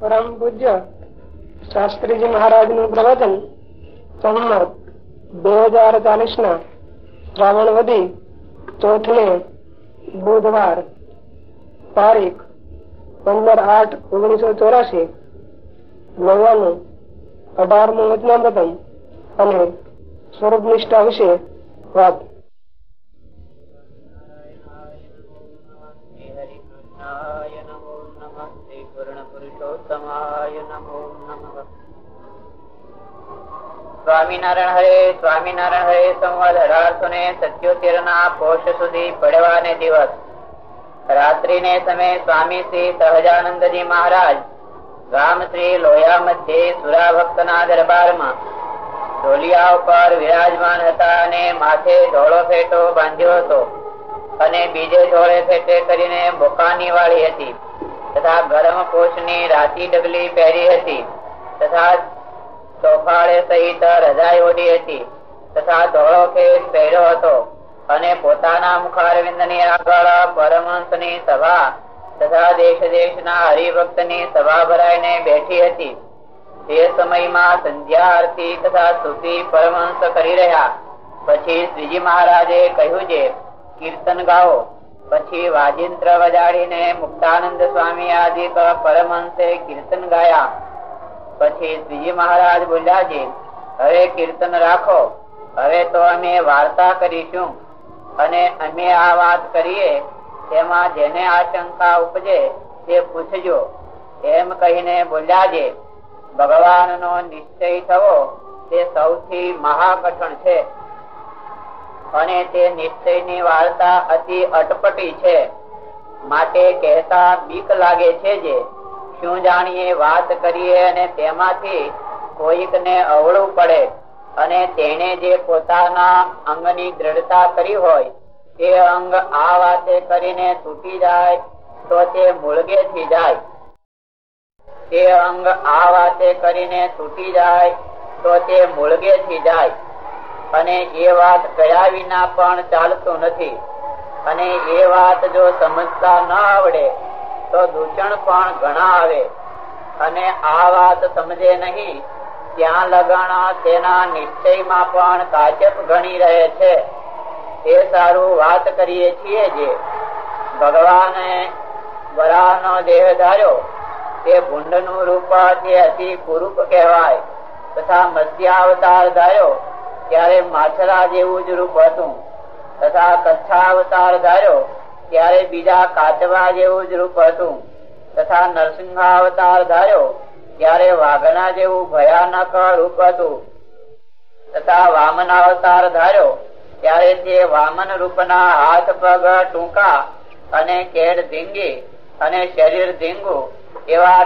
પરમ પૂજ્ય શાસ્ત્રીજી મહારાજનું પ્રવચન સંમત બે હજાર ચાલીસ ના શ્રાવણ વધી ચોથને બુધવાર તારીખ પંદર આઠ ઓગણીસો ચોરાશી નવ્વાણું અઢારમું વચનામૃતમ અને સ્વરૂપ નિષ્ઠા વિશે વાત. સ્વામિનારાયણ હરે સ્વામિનારાયણ હરે સંવત અઢારસો ને સત્યોતેર ના કોષ સુધી પડવાને દિવસ. રાત્રિ ને સમય સ્વામી શ્રી સહજાનંદજી મહારાજ ગામ શ્રી લોયા મધ્યે સુરા ભક્ત ના દરબારમાં ઢોલિયા ઉપર વિરાજમાન હતા અને માથે ધોળો ફેટો બાંધ્યો હતો અને બીજે ધોળે ફેટે કરીને બોકાની વાળી હતી તથા ગરમ કોષની રાતી ડગલી પહેરી હતી તથા ચોફાળે સહિત રજાઈ ઓઢી હતી. તથા ધોળો કેસ પહેર્યો હતો અને પોતાના મુખારવિંદની આગળ પરમહંસની સભા તથા દેશ દેશ ના હરિભક્તની સભા ભરાઈને બેઠી હતી. તે સમયમાં સંધ્યા આરતી તથા સ્તુતિ પરમહંસ કરી રહ્યા. પછી શ્રીજી મહારાજે કહ્યું છે કીર્તન ગાઓ. પછી વાજિંત્ર વજાડીને મુક્તાનંદ સ્વામી આદિ પરમહંસે કીર્તન ગાયા. પછી શ્રીજી મહારાજ બોલ્યા હવે કીર્તન રાખો. હવે તો અમે વાર્તા કરીશું અને અમે આ વાત કરીએ, તેમાં જેને આશંકા ઉપજે તે પૂછજો. એમ કહીને બોલ્યા ભગવાન નો નિશ્ચય થવો તે સૌથી મહાકઠણ છે અને તે નિશ્ચયની વાર્તા અતિ અટપટી છે. માટે કહેતા બીક લાગે છે જે શું જાણીએ, વાત કરીએ અને તેમાંથી કોઈક ને અવળું પડે અને તેને જે પોતાના અંગની દ્રઢતા કરી હોય, તે અંગ આ વાતે કરીને તૂટી જાય તો તે મૂળગે થી જાય. તે અંગ આ વાતે કરીને તૂટી જાય તો તે મૂળગે થી જાય. અને એ વાત કયા વિના પણ ચાલતું નથી. અને એ વાત જો સમજતા ન આવડે તો દૂષણ પણ ઘણા આવે. અને આ વાત સમજે નહીં, ત્યાં લગણ તેના નિશ્ચયમાં પણ કાચપ ઘણી રહે છે. એ સારું વાત કરીએ છીએ જે. ભગવાને વરાહનો દેહ ધાર્યો. તે ભૂંડનું રૂપ તે અતિ કુરૂપ કહેવાય. તથા મત્સ્યાવતાર ધાર્યો. ત્યારે માછલા જેવું જ રૂપ હતું. તથા કચ્છાવતાર ધાર્યો. ત્યારે બીજા કાચવા જેવું જ રૂપ હતું. તથા નરસિંહાવતાર ધાર્યો ત્યારે વાઘના જેવું ભયાનક રૂપ હતું. તથા વામન અવતાર ધાર્યો ત્યારે તે વામન રૂપના હાથ પગ ટૂંકા અને કેડ ધીંગી અને શરીર ધીંગું એવા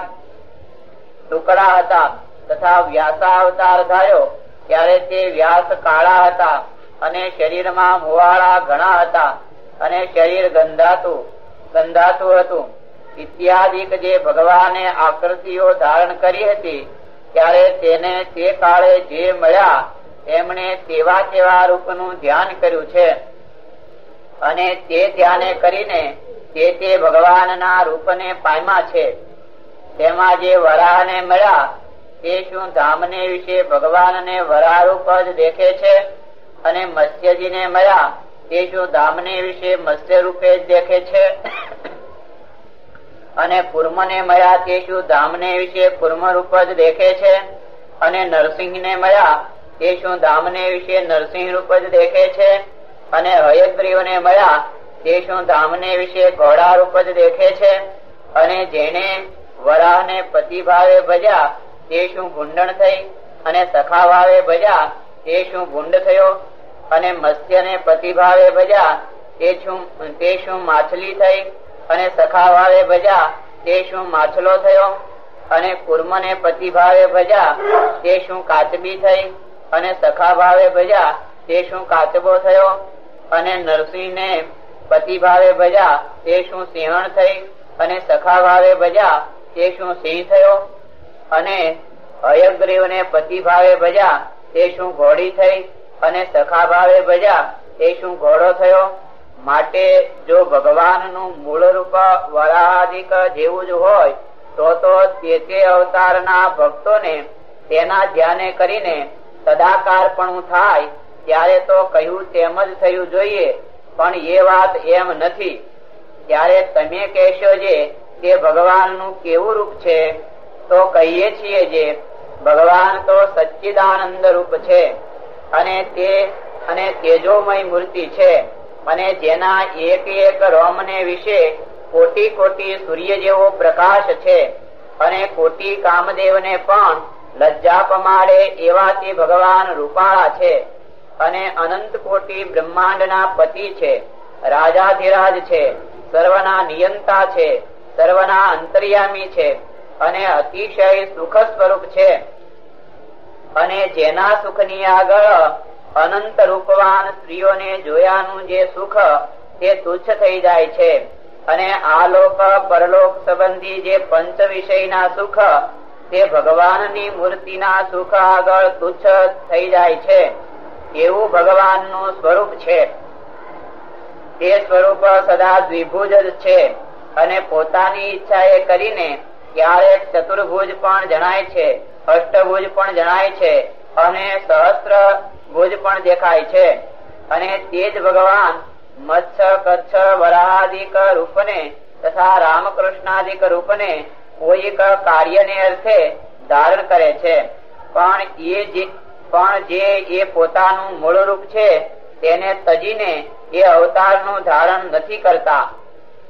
ટુકડા હતા. તથા વ્યાસા અવતાર ધાર્યો ત્યારે તે વ્યાસ કાળા હતા અને શરીરમાં મુવાળા ઘણા હતા. અને શરીર ગંધાતું ગંધાતું હતું. ઇત્યાદિક જે ભગવાને આકૃતિઓ ધારણ કરી હતી, ત્યારે તેને તે કાળે જે મળ્યા, એમણે તેવા તેવા રૂપનું ધ્યાન કર્યું છે. અને તે ધ્યાને કરીને તે તે ભગવાનના રૂપને પામ્યા છે. તેમાં જે વરાહને મળ્યા, તે શું ધામને વિશે ભગવાનને વરાહ રૂપ જ દેખે છે? અને મત્સ્યજીને મળ્યા તે જો ધામને વિશે મત્સ્ય રૂપે દેખે છે, અને કુર્મને મળ્યા તે શું ધામને વિશે કુર્મ રૂપ જ દેખે છે, અને નરસિંહ ને મળ્યા તે શું ધામને વિશે નરસિંહ રૂપ જ દેખે છે, અને હયગ્રીવ ને મળ્યા તે શું ધામને વિશે ઘોડા રૂપ જ દેખે છે, અને જેને વરાહ ને પતિભાવે ભજ્યા તે શું ગુંડણ થઈ, અને સખા ભાવે ભજ્યા તે શું ગુંડ થયો અને મત્સ્ય ને પતિ ભાવે ભજ્યા, તે શું તે શું માછલી થઈ? અને સખા ભજા તે શું માછલો થયો? અને કુર્મ ને પતિ ભાવે ભજ્યા, તે શું કાચબી થઈ? અને સખા ભાવે ભજ્યા, તે શું કાચબો થયો? અને નરસિંહ ને પતિ ભાવે ભજ્યા, તે શું સિંહણ થઈ? અને સખા ભાવે ભજ્યા, તે શું સિંહ થયો? અને હયગ્રીવ ને પતિ ભાવે ભજ્યા, તે શું ઘોડી થઈ? અને સખા ભાવે ભજ્યા, એ શું ઘોડો થયો? માટે જો ભગવાનનું મૂળ રૂપ વરાધિક જેવું જ હોય, તો તો તે તે અવતારના ભક્તોને તેના ધ્યાને કરીને સદાકાર પણ થાય, ત્યારે તો કહ્યું તેમ જ થયું જોઈએ, પણ એ વાત એમ નથી. ત્યારે તમે કહેશો જે તે ભગવાનનું કેવું રૂપ છે? તો કહીએ છીએ જે, ભગવાન તો સચ્ચિદાનંદ રૂપ છે. અને તે, અને તેજોમય મૂર્તિ છે. અને જેના એક એક રોમને વિશે કોટી કોટી સૂર્ય જેવો પ્રકાશ છે. અને કોટી કામદેવને પણ લજ્જા પમાડે એવા તે ભગવાન રૂપાળા છે. અને અનંત કોટી બ્રહ્માંડના પતિ છે. રાજાધિરાજ છે. સર્વના નિયંતા છે. સર્વના અંતર્યામી છે. અને અતિશય સુખ સ્વરૂપ છે. અને જેના સુખની આગળ અનંત રૂપવાન સ્ત્રીઓને જોયાનું જે સુખ તે તુચ્છ થઈ જાય છે. અને આ લોક પરલોક સંબંધી જે પંચ વિષયના સુખ, તે ભગવાનની મૂર્તિના સુખ આગળ તુચ્છ થઈ જાય છે. એવું ભગવાનનું સ્વરૂપ છે. તે સ્વરૂપ સદા દ્વિભુજ જ છે અને પોતાની ઈચ્છા એ કરીને ક્યારેક ચતુર્ભુજ પણ જણાય છે. અષ્ટભુજ પણ જણાય છે અને સહસ્ત્ર ભુજ પણ દેખાય છે. અને તે જ ભગવાન મત્સ્ય, કચ્છ, વરાહાદિક રૂપને તથા રામકૃષ્ણાદિક રૂપને કોઈક કાર્યને અર્થે ધારણ કરે છે. પણ એ જે, પણ જે એ પોતાનું મૂળ રૂપ છે, તેને તજીને એ અવતારનું ધારણ નથી કરતા.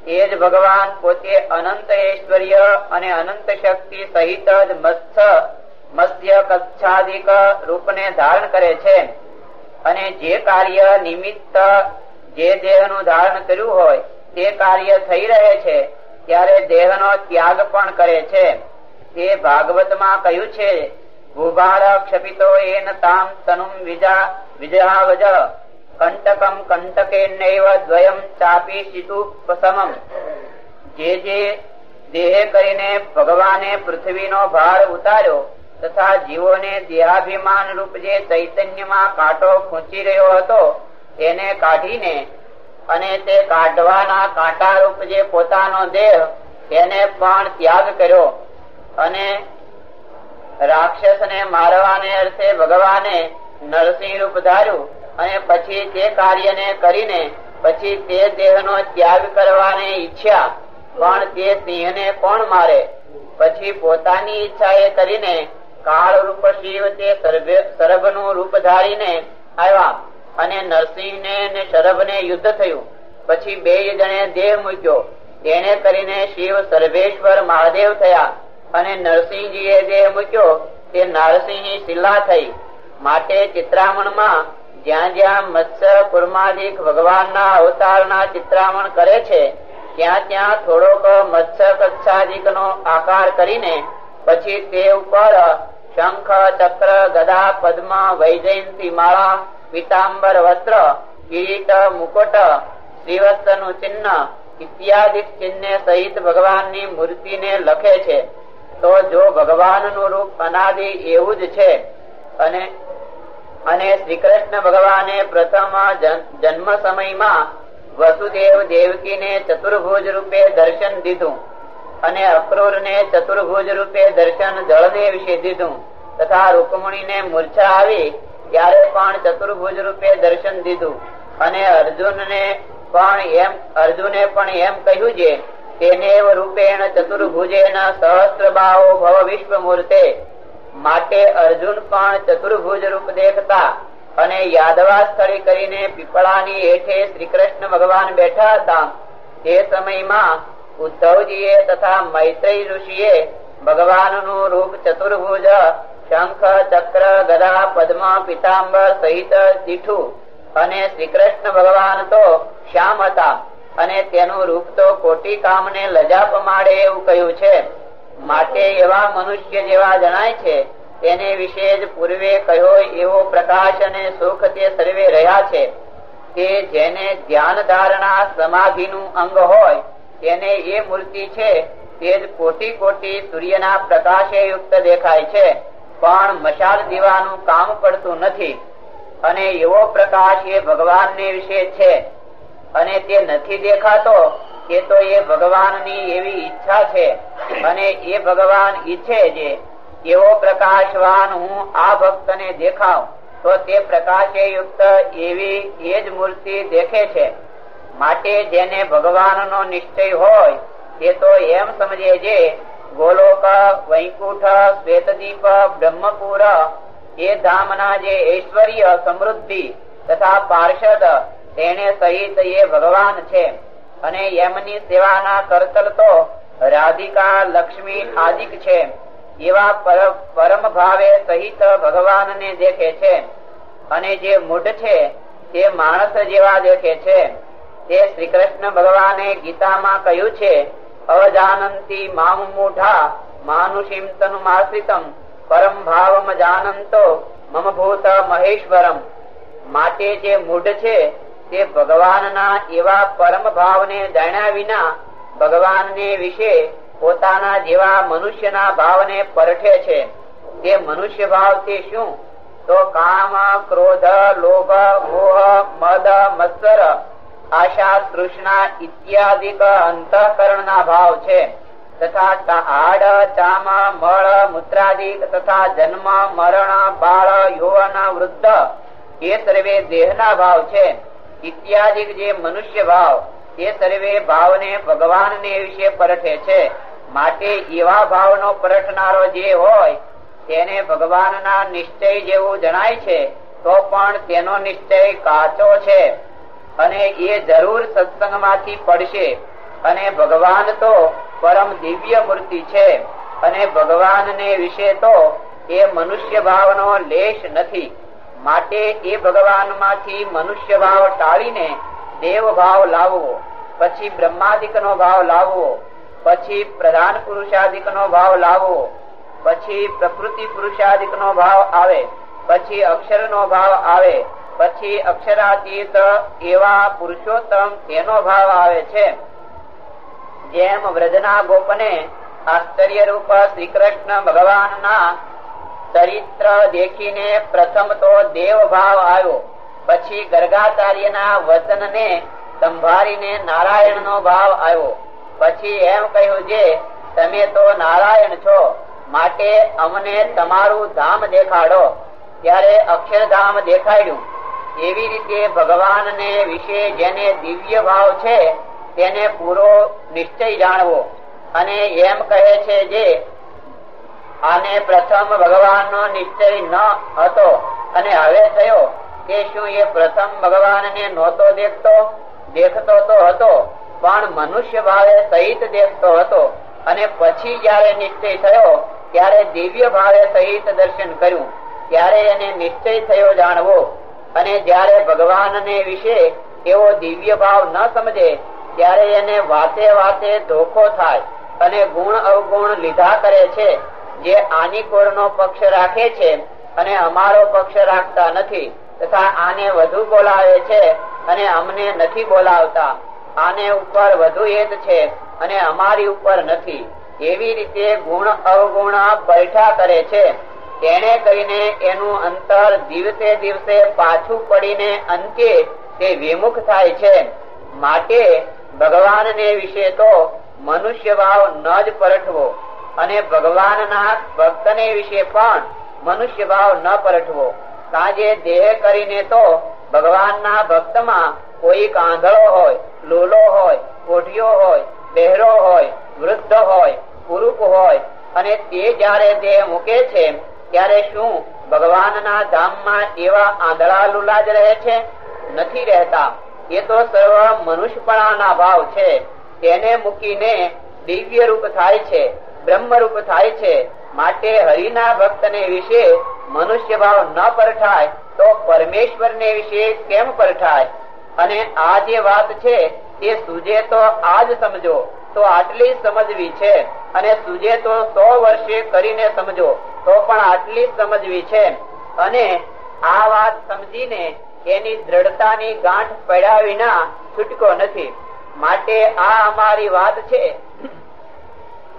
એ જ ભગવાન પોતે અનંત ઐશ્વર્ય અને અનંત શક્તિ સહિત જ મત્સ્ય મત્સ્ય કચ્છાદિક રૂપને ધારણ કરે છે. અને જે કાર્ય નિમિત્ત જે દેહનું ધારણ કર્યું હોય, તે કાર્ય થઈ રહે છે, ત્યારે દેહનો ત્યાગ પણ કરે છે. તે ભાગવતમાં કહ્યું છે ભૂભાર ક્ષપિતો એન તામ તનુમ વિજા વિજયાવજ કંટકમ કંટકે નૈવ દ્વયમ ચાપી શિતુ સમમ જે જે દેહ કરીને ભગવાને પૃથ્વીનો ભાર ઉતાર્યો તથા જીવોને દેહાભિમાન રૂપ જે ચૈતન્યમાં કાંટો ખૂંચી રહ્યો હતો, તેને કાઢીને અને તે કાઢવાના કાંટા રૂપ જે પોતાનો દેહ, તેને પણ ત્યાગ કર્યો. અને રાક્ષસ ને મારવાને અર્થે ભગવાને નરસિંહ રૂપ ધાર્યું અને પછી તે કાર્યને કરીને પછી તે દેહનો ત્યાગ કરવાની ઈચ્છ્યા, પણ તે સિંહને કોણ મારે? પછી પોતાની ઈચ્છા એ કરીને કાળ રૂપ શિવ તે સરભનું રૂપ ધારીને આવ્યા અને નરસિંહ ને શરભ ને યુદ્ધ થયું. પછી બે જણે દેહ મૂક્યો. તેને કરીને શિવ સર્વેશ્વર મહાદેવ થયા અને નરસિંહજી એ દેહ મૂક્યો તે નારસિંહ શિલા થઈ. માટે ચિત્રામણમાં જ્યાં જ્યાં મત્સ્ય કુર્માદિક ભગવાનના અવતારના ચિત્રામણ કરે છે, ત્યાં ત્યાં થોડોક મત્સ્ય કચ્છાદિક નો આકાર કરીને પછી તે ઉપર શંખ, ચક્ર, ગદા, પદ્મ, વૈજયંતી માળા, પીતાંબર વસ્ત્ર, કિરીટ, મુકુટ શ્રીવસ્તનું ચિહ્ન ઇત્યાદિ ચિહ્ન સહિત ભગવાનની મૂર્તિને લખે છે. તો જો ભગવાનનું રૂપ અનાદિ એવું જ છે, અને અને શ્રી કૃષ્ણ ભગવાને પ્રથમ જન્મ સમયમાં વસુદેવ દેવકીને ચતુર્ભુજ રૂપે દર્શન દીધું. અને અક્રૂર ને ચતુર્ભુજ રૂપે દર્શન જળદેવ દીધું. તથા રૂકમણી ને મૂર્છા આવી, ત્યારે પણ ચતુર્ભુજ રૂપે દર્શન દીધું. અને અર્જુન ને પણ એમ, અર્જુને પણ એમ કહ્યું છે તેને રૂપેણ ચતુર્ભુજે સહસ્ત્ર બાહો ભવ વિશ્વ મૂર્તે માટે અર્જુન પણ ચતુર્ભુજ રૂપ દેખતા અને યાદવા સ્થળી કરીને પીપળાની હેઠે શ્રી કૃષ્ણ ભગવાન બેઠા હતા. તે સમયમાં ઉદ્ધવજીએ તથા મૈત્રી ઋષિએ ભગવાનનું રૂપ ચતુર્ભુજ, શંખ, ચક્ર, ગદા, પદ્મ, પિતાંબર સહિત દીઠું અને શ્રી કૃષ્ણ ભગવાન તો શ્યામ હતા અને તેનું રૂપ તો કોટી કામ ને લજા પમાડે એવું કહ્યું છે. માટે એવા મનુષ્ય જેવા જણાય છે, તેને વિશે જ પૂર્વે કહ્યો એવો પ્રકાશ અને સુખ તે સર્વે રહ્યા છે, કે જેને ધ્યાન ધારણા સમાધિ નું અંગ હોય તેને એ મૂર્તિ છે તે જ કોટી કોટી સૂર્યના પ્રકાશે યુક્ત દેખાય છે. પણ મશાલ દીવાનું કામ પડતું નથી. અને એવો પ્રકાશ એ ભગવાન ને વિશે છે. અને તે નથી દેખાતો એ તો એ ભગવાનની એવી ઈચ્છા છે. અને એ ભગવાન ઈચ્છે છે, એવો પ્રકાશવાન હું આ ભક્તને દેખાવ તો તે પ્રકાશે યુક્ત એવી એ જ મૂર્તિ દેખે છે. માટે જેને ભગવાનનો નિશ્ચય હોય તે તો એમ સમજે છે, ગોલોક, વૈકુંઠ, શ્વેતદીપ, બ્રહ્મપુર, એ ધામના જે ઐશ્વર્ય સમૃદ્ધિ તથા પાર્ષદ તેને સહિત એ ભગવાન છે. અને એમની સેવાના કરતલ તો રાધિકા, લક્ષ્મી આદિક છે. એવા પરમ ભાવે સહિત ભગવાનને દેખે છે. અને જે મૂઢ છે, તે માણસ જેવા દેખે છે. તે શ્રી કૃષ્ણ ભગવાને ગીતામાં કહ્યું છે, અજાનંતી મામ મૂઢા માનુષીમ તનુમાશ્રિતમ પરમ ભાવમ જાનંતો, મમ ભૂત મહેશ્વરમ. માટે જે મૂઢ છે, તે ભગવાનના એવા પરમ ભાવને જાણ્યા વિના ભગવાનને વિશે પોતાના જેવા મનુષ્યના ભાવને પરઠે છે. તે મનુષ્ય ભાવ તે શું? તો કામ, ક્રોધ, લોભ, મોહ, મદ, મત્સર આશા તૃષ્ણા ઇત્યાદિ અંતઃકરણ ના ભાવ છે તથા આડ ચામ મળ મૂત્રાદિક તથા જન્મ મરણ બાળ યૌવન વૃદ્ધ એ સર્વે દેહ ના ભાવ છે ઇત્યાદિક જે મનુષ્ય ભાવ એ સર્વે ભાવને ભગવાન ને વિશે પરઠે છે માટે એવા ભાવનો પરઠનારો જે હોય તેને ભગવાનના નિશ્ચય જેવું જણાય છે તો પણ તેનો નિશ્ચય કાચો છે અને એ જરૂર સત્સંગમાંથી પડશે. અને ભગવાન તો પરમ દિવ્ય મૂર્તિ છે. અને ભગવાનને વિશે તો એ મનુષ્ય ભાવનો લેશ નથી. માટે એ ભગવાનમાંથી મનુષ્ય ભાવ ટાળીને દેવ ભાવ લાવવો પછી બ્રહ્માદિક નો ભાવ લાવવો પછી પ્રધાન પુરુષાદિક નો ભાવ લાવવો પછી પ્રકૃતિ પુરુષાદિક નો ભાવ આવે, પછી અક્ષર નો ભાવ આવે પછી અક્ષરાતીત એવા પુરુષોત્તમ તેનો ભાવ આવે છે. જેમ વ્રજના ગોપને આશ્ચર્ય રૂપ શ્રી કૃષ્ણ ભગવાન ના ચરિત્ર દેખીને પ્રથમ તો દેવ ભાવ આવ્યો. પછી ગર્ગાચાર્ય ના વચન ને સંભાળીને નારાયણ નો ભાવ આવ્યો. પછી એમ કહ્યું જે, તમે તો નારાયણ છો, માટે અમને તમારું ધામ દેખાડો. ત્યારે અક્ષરધામ દેખાડ્યું. એવી રીતે ભગવાન ને વિશે જેને દિવ્ય ભાવ છે, તેને પૂરો નિશ્ચય જાણવો. અને એમ કહે છે જે, આને પ્રથમ ભગવાન નો નિશ્ચય ન હતો, અને હવે થયો કે શું એ પ્રથમ ભગવાન ને નહોતો દેખતો? દેખતો તો હતો, પણ મનુષ્ય ભાવે સહિત દેખતો હતો. અને પછી જયારે નિશ્ચય થયો, ત્યારે દિવ્ય ભાવે સહિત દર્શન કર્યું. ત્યારે એને નિશ્ચય થયો જાણવો. અને જયારે ભગવાન ને વિશે એવો દિવ્ય ભાવ ન સમજે, ત્યારે એને વાતે વાતે ધોખો થાય અને ગુણ અવગુણ લીધા કરે છે, જે આની પક્ષ રાખે છે અને અમારો પક્ષ રાખતા નથી, તથા આને વધુ બોલાવે છે અને અમને નથી બોલાવતા. આને ઉપર વધુ હેત છે અને અમારી ઉપર નથી. એવી રીતે ગુણ અવગુણ પૈઠા કરે છે. તેને કરીને એનું અંતર દિવસે દિવસે પાછું પડીને અંતે તે વિમુખ થાય છે. માટે ભગવાન ને વિશે તો મનુષ્ય ભાવ ન જ પરઠવો અને ભગવાનના ભક્ત ને વિશે પણ મનુષ્ય ભાવ ન પરઠવો. કાજે દેહ કરીને તો ભગવાનના ભક્તમાં કોઈ કાંધળો હોય, લોલો હોય કોઠિયો હોય, બહેરો હોય, વૃદ્ધ હોય, પુરુષ હોય અને તે જયારે દેહ મૂકે છે ત્યારે શું? ભગવાનના ધામમાં એવા આંધળા લુલા જ રહે છે? નથી રહેતા. એ તો સર્વ મનુષ્યપણાના ભાવ છે. તેને મૂકીને દિવ્ય રૂપ થાય છે, બ્રહ્મ રૂપ થાય છે. માટે હરિના ભક્ત ને વિશે મનુષ્ય ભાવ ન પરઠાય તો પરમેશ્વર ને વિશે કેમ પરઠાય અને આ જે વાત છે, તે સુજે તો આજ સમજો. તો આટલી સમજવી છે. અને સુજે તો સો વર્ષે કરીને સમજો, તો પણ આટલી સમજવી છે. અને આ વાત સમજીને એની દ્રઢતાની ગાંઠ પડ્યા વિના છૂટકો નથી. માટે આ અમારી વાત છે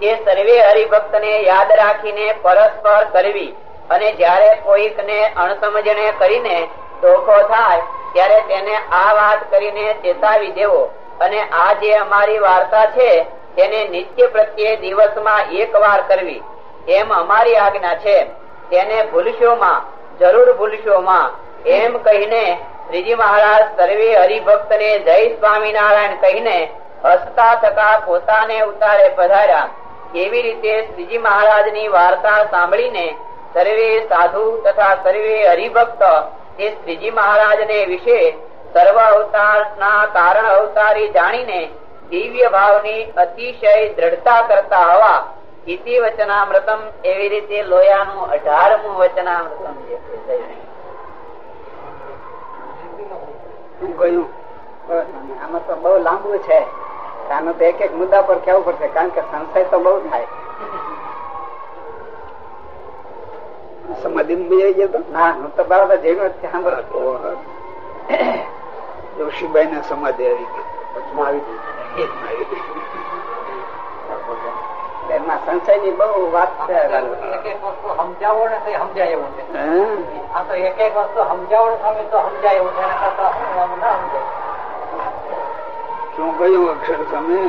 કે સર્વે હરિભક્ત ને યાદ રાખીને પરસ્પર કરવી. અને જયારે કોઈક ને અણસમજણે કરીને ધોખો થાય, ત્યારે તેને આ વાત કરીને ચેતાવી દેવો. અને આ જે અમારી વાર્તા છે, તેને નિત્ય પ્રત્યે દિવસમાં એક વાર કરવી, એમ અમારી આજ્ઞા છે. તેને ભૂલશોમાં જરૂર ભૂલશોમાં એમ કહીને શ્રીજી મહારાજ સર્વે હરિભક્ત ને જય સ્વામિનારાયણ કહીને હસતા થતા પોતાને ઉતારે પધાર્યા. કેવી રીતે શ્રીજી મહારાજની વાર્તા સાંભળીને સર્વે સાધુ તથા સર્વે હરિભક્ત તે શ્રીજી મહારાજ ને વિશે સર્વ અવતાર ના કારણ અવતારી જાણીને દિવ્ય ભાવની અતિશય દ્રઢતા કરતા હવા ઇતિ વચનામૃતમ એવી રીતે લોયાનું અઢારમું વચનામૃતમ જે છે કહ્યું? આમાં તો બહુ લાંબુ છે. આનો તો એક એક મુદ્દા પર કેવું પડશે? કારણ કે સંશય તો બહુ થાય. સમાધિ માં ગયા તો ના હું તો બરાબર જેનો જ સાંભળું. જોશીભાઈ ને સમાધિ આવી ગઈ. એમાં સંશયની બહુ વાત સમજાવો ને સમજાય એવું છે. આ તો એક એક વસ્તુ સમજાવો ને તો સમજાય એવું છે. શું કયું અક્ષર તમે?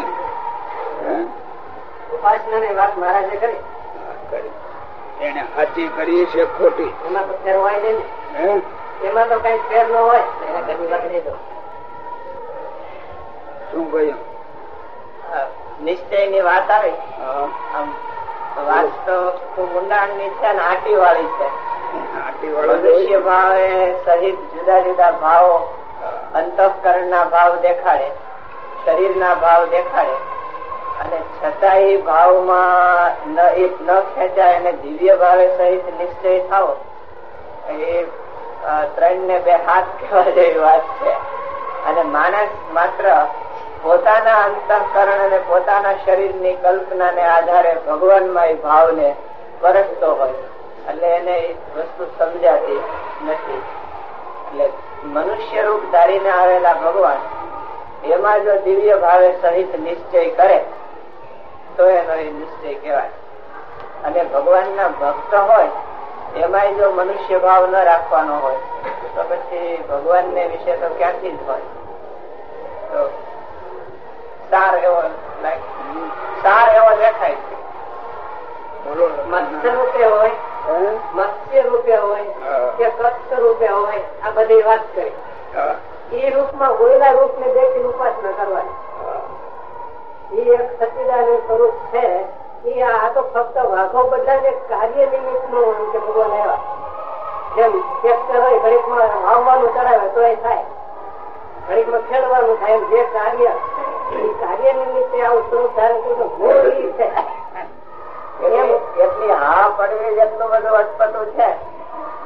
ઉપાસના ની વાત મહારાજે કરી. કરી. એને સાચી કરી છે ખોટી. એમાં તો ફેર હોય નહીં. એમાં તો કઈ ફેર ન હોય. એને વાત દો શું કહ્યું? નિશ્ચયની વાત આવી? વાત તો ખૂબ ઊંડાણની છે. ને આટી વાળી છે મનુષ્ય ભાવે સહિત જુદા જુદા ભાવો અંતઃકરણ ના ભાવ દેખાડે શરીર ના ભાવ દેખાડે. અને છતાંય ભાવમાં એક ન ખેંચાય અને દિવ્ય ભાવે સહિત નિશ્ચય થાવ. એ ત્રણ ને બે હાથ કહેવા જેવી વાત છે. અને માણસ માત્ર પોતાના અંતઃકરણ અને પોતાના શરીરની કલ્પનાને આધારે ભગવાનમાં એ ભાવને પરખતો હોય. એટલે એને વસ્તુ સમજાતી નથી. એટલે મનુષ્ય રૂપ ધારીને આવેલા ભગવાન, એમાં જો દિવ્ય ભાવે સહિત નિશ્ચય કરે, તો એનો એ નિશ્ચય કહેવાય. અને ભગવાનના ભક્ત હોય એમાં જો મનુષ્ય ભાવ ન રાખવાનો હોય, તો પછી ભગવાનને વિશે તો ક્યાંથી જ હોય? તો સાર એવો સાર એવો દેખાય છે. મત્સ્ય રૂપે હોય મત્સ્ય રૂપે હોય કે કચ્છ રૂપે હોય આ બધી વાત કરી. એ રૂપમાં ગોયલા રૂપ ને દેખી ઉપાસના કરવાની. એ એક સચિદાનંદ સ્વરૂપ છે. એ આ તો ફક્ત વાઘો બદલાને કાર્ય નિમિત્તનું કે ભગવાન આવ્યા. જેમ ટ્રેક્ટર હોય ઘડીકમાં વાવવાનું ચડાવે તો એ થાય. ઘડીકમાં ખેડવાનું થાય જે કાર્ય કાર્ય નિમિત્તે આવું એટલી હા પડવી એટલો બધો અટપટો છે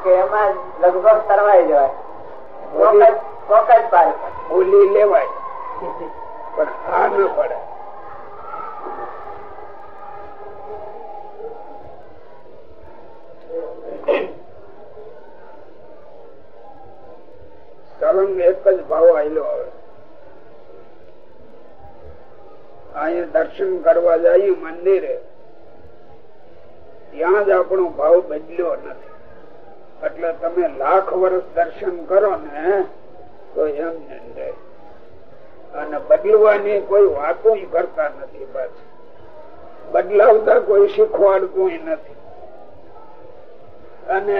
કે એમાં લગભગ તરવાઈ જવાય. કોક જ- પાર બોલી લેવાય. પણ આ ન પડે. એક જ ભાવ આવેલો હવે અહીંયા દર્શન કરવા જઈએ મંદિરે. ત્યાં જ આપણો ભાવ બદલ્યો નથી. એટલે તમે લાખ વર્ષ દર્શન કરો ને, તો એમ ને અને બદલવાની કોઈ વાતો કરતા નથી પાછી બદલાવતા કોઈ શીખવાડતું નથી. અને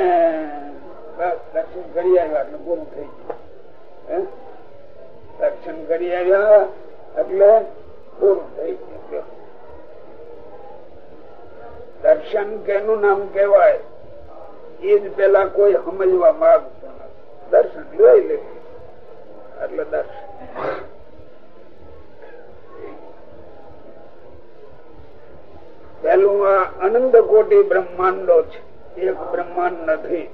બસ દર્શન કરી આવ્યા એટલે પૂરું થઈ ગયું? દર્શન કરી આવ્યા એટલે પૂરું થઈ ચુક્યો દર્શન કેનું નામ કેવાય એ જ પેલા કોઈ સમજવા માંગતું દર્શન લઈ લે. એટલે દર્શન. પેલું આ અનંત કોટી બ્રહ્માંડો છે. એક બ્રહ્માંડ નથી.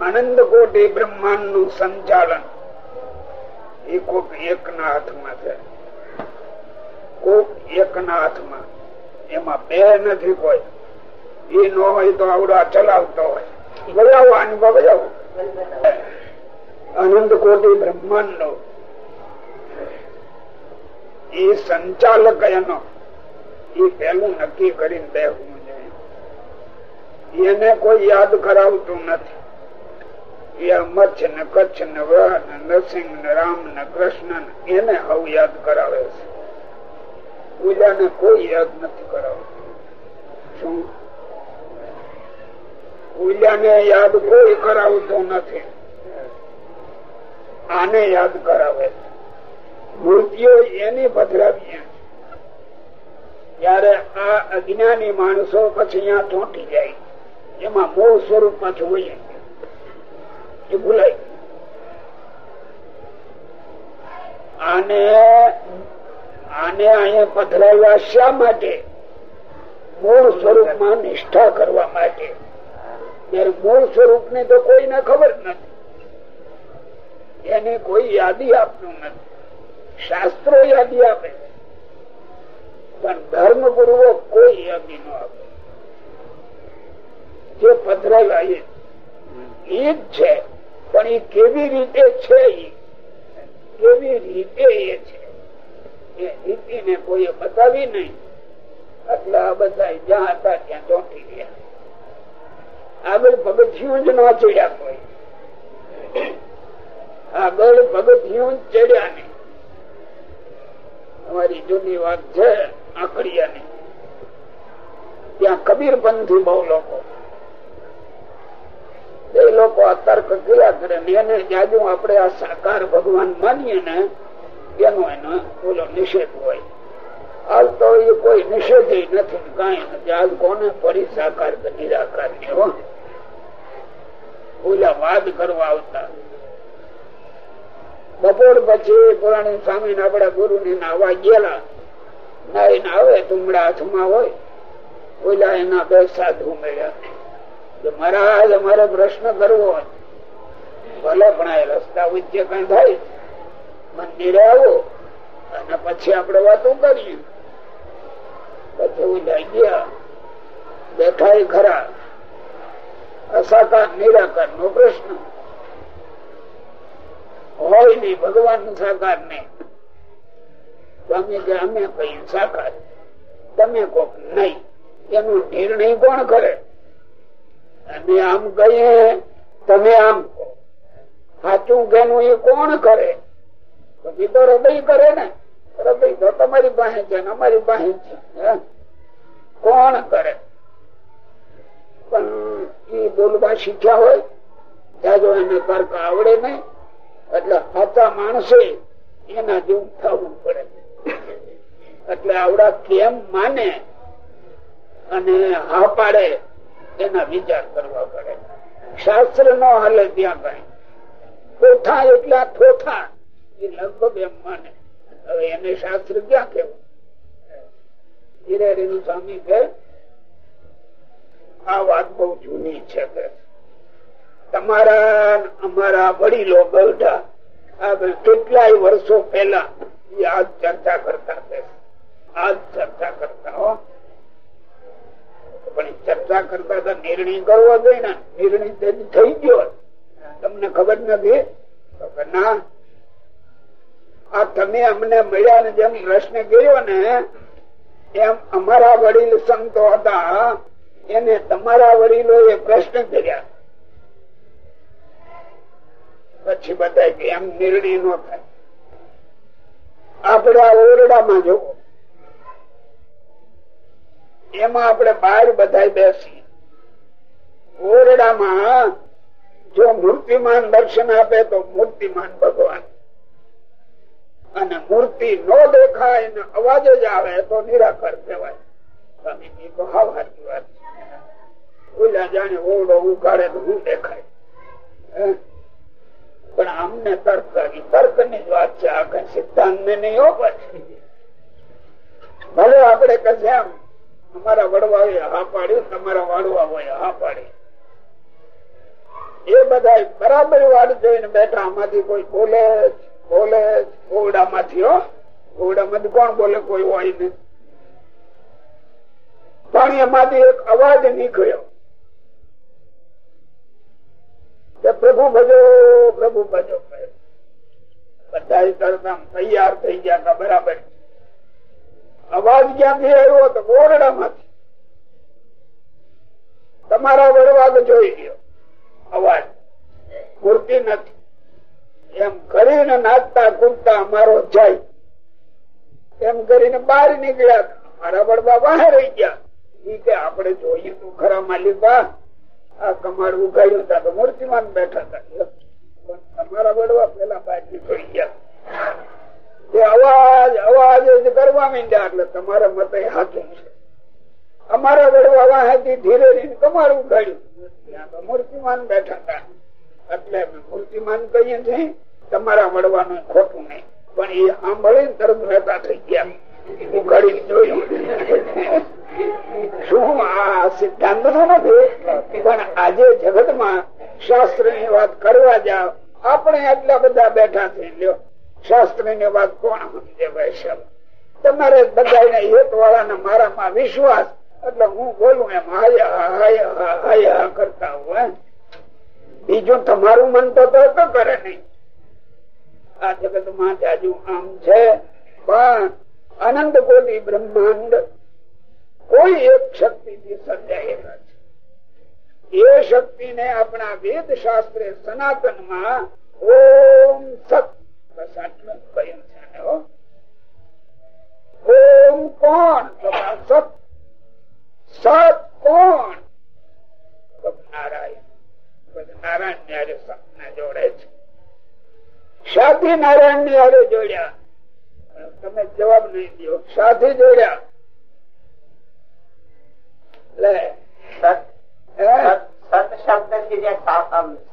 અનંત કોટી બ્રહ્માંડનું સંચાલન એ કોક એક ના હાથમાં છે. કોક એક ના હાથમાં. એમાં બે નથી કોઈ. એ ન હોય તો આવડા ચલાવતો હોય. બજાવો અનુભવ બજાવો અનંત કોટી બ્રહ્માંડો એ સંચાલક એનો. એ પેલું નક્કી કરીને જોઈએ. એને કોઈ યાદ કરાવતું નથી. મચ્છ ને કચ્છ ને વ્રહ ને નરસિંહ ને રામ ને કૃષ્ણ એને હવ યાદ કરાવે છે. પૂજાને કોઈ યાદ નથી કરાવતું. શું? પૂજાને યાદ કોઈ કરાવતો નથી. આને યાદ કરાવે મૂર્તિઓ એની પધરાવીએ. ત્યારે આ અજ્ઞાની માણસો પછી અહીંયા ચોંટી જાય. એમાં મૂળ સ્વરૂપ પાછું હોય નિષ્ઠા કરવા માટે. ત્યારે મૂળ સ્વરૂપની તો કોઈને ખબર નથી. એની કોઈ યાદી આપતું નથી. શાસ્ત્રો યાદી આપે. પણ ધર્મ પૂર્વક કોઈ યાદી ન આપે. જે પધરાવ્યા એ જ છે. પણ એ કેવી રીતે છે કેવી રીતે એ છે? એ રીતિ ને કોઈ બતાવી નહીં. એટલે આ બધા જ્યાં હતા ત્યાં ચોંટી ગયા. આગળ પગથિયું ચડ્યા કોઈ. આગળ પગથિયું અમારી જૂની વાત છે આખડિયાની. ત્યાં કબીર પંથી બહુ લોકો એ લોકો આ તર્ક ક્રિયા કરે એને જાજુ આપણે આ સાકાર ભગવાન માનીએ ને, એનો એનો ઓલો નિષેધ હોય. હાલ તો એ કોઈ નિષેધ નથી કઈ નથી. હાલ કોને ફરી સાકાર કે નિરાકાર ને ઓલા વાદ કરવા આવતા. બપોર પછી પુરાણી સ્વામી આપડા ગુરુ ને નાવા ગયેલા. નાઈને આવે તુમડા હાથમાં હોય. ઓલા એના બે સાધુ મળ્યા. મહારાજ, અમારે પ્રશ્ન કરવો ભલે પણ આ રસ્તા વચ્ચે કઈ થાય. મંદિરે આવો અને પછી આપણે વાતો કરીએ. પછી ઉલ્યા ગયા બેઠા ખરા. અસાકાર નિરાકાર નો પ્રશ્ન. હોય નહીં ભગવાન સાકાર ને સ્વામી કે અમે કહીએ સાકાર? તમે કોક નહીં. એનો નિર્ણય કોણ કરે? અમે આમ કહીએ, તમે આમ સાચું કેનું એ કોણ કરે? પછી તો હૃદય કરે ને. હૃદય તો તમારી પાસે છે અમારી પાસે છે. કોણ કરે? પણ એ બોલવા શીખ્યા હોય, જાજો એને તર્ક આવડે નહીં એટલે હતા માણસે એના જેવું થવું પડે. એટલે આવડા કેમ માને અને હા પાડે એના વિચાર કરવા પડે. શાસ્ત્ર નો હાલે ત્યાં કઈ. થોથા એટલા થોથા એ લગભગ એમ માને. હવે એને શાસ્ત્ર ક્યાં કેવું આ વાત બહુ જૂની છે કે તમારા અમારા વડીલો ગઢા કેટલાય વર્ષો પહેલા આજ ચર્ચા કરતા આજ ચર્ચા કરતા હો. પણ ચર્ચા કરતા હતા, નિર્ણય કરવો જોઈએ ને, નિર્ણય થઈ ગયો તમને ખબર નથી? ના. આ તમે અમને મળ્યા ને જેમ પ્રશ્ન કર્યો ને, એમ અમારા વડીલ સંતો હતા, એને તમારા વડીલો એ પ્રશ્ન કર્યા. પછી બધા એમ નિર્ણય નો થાય. આપડે ઓરડામાં જવું એમાં આપણે બહાર બધા બેસી ઓરડામાં જો મૂર્તિમાન દર્શન આપે તો મૂર્તિમાન ભગવાન. અને મૂર્તિ નો દેખાય ને અવાજ જ આવે તો નિરાકર કહેવાય. ઓલા જાણે ઓરડો ઉગાડે તો શું દેખાય. પણ આમને તર્કની જ વાત છે. આ કઈ સિદ્ધાંત ને નહીં હો ભલે આપણે કશે અમારા વડવા હા પાડ્યું, તમારા વાડવા હોય, હા પાડી એ બધા બરાબર વાડ જોઈને બેઠા, આમાંથી કોઈ બોલે બોલે ઓરડામાંથી હો. ઓરડામાંથી કોણ બોલે, કોઈ હોય ને પણ એમાંથી એક અવાજ નીકળ્યો. કે પ્રભુ ભજો પ્રભુ ભજો. બધા તૈયાર થઈ ગયા બરાબર બરાબર. અવાજ ક્યાંથી આવ્યો તો ઓરડા માંથી તમારા વડવાગ જોઈ ગયો. અવાજ. મૂર્તિ નથી. એમ કરીને નાચતા કૂદતા અમારો જાય. એમ કરીને બહાર નીકળ્યા. મારા વડવા બહાર રહી ગયા. ઈ કે આપણે જોઈએ તો ખરા માલિકા આ કમાડ ઉગાડ્યું હતા તો મૂર્તિમાન બેઠા હતા તમારા બળવા પેલા બહાર નીકળી ગયા. તે અવાજ અવાજ કરવા માંડ્યા એટલે તમારા મતે સાચું છે. અમારા વડવા વાહેથી ધીરે ધીરે તમારું ગળ્યું મૂર્તિમાન બેઠા હતા. એટલે મૂર્તિમાન કહીએ છીએ, તમારા વડવાનું ખોટું નહીં. પણ એ સાંભળીને તરત રહેતા થઈ ગયા. ઉઘાડી જોયું. શું આ સિદ્ધાંત નો નથી? પણ આજે જગતમાં શાસ્ત્રની વાત કરવા જાવ આપણે આટલા બધા બેઠા છે લ્યો. શાસ્ત્રની વાત કોણ સમજે વૈષ્ણવ તમારે બધા હેત વાળા મારામાં વિશ્વાસ. એટલે હું બોલું એમ, હાયા કરતા હોય બીજું તમારું મન તો કરે નહીં. આ જગતમાં જાજુ આમ છે. પણ અનંત કોટી બ્રહ્માંડ કોઈ એક શક્તિ થી સર્જાયેલા છે એ શક્તિ ને આપણા વેદ શાસ્ત્રે સનાતનમાં ઓમ સત નારાયણની હારે જોડ્યા. તમે જવાબ નહીં દો. સાથે જોડ્યા.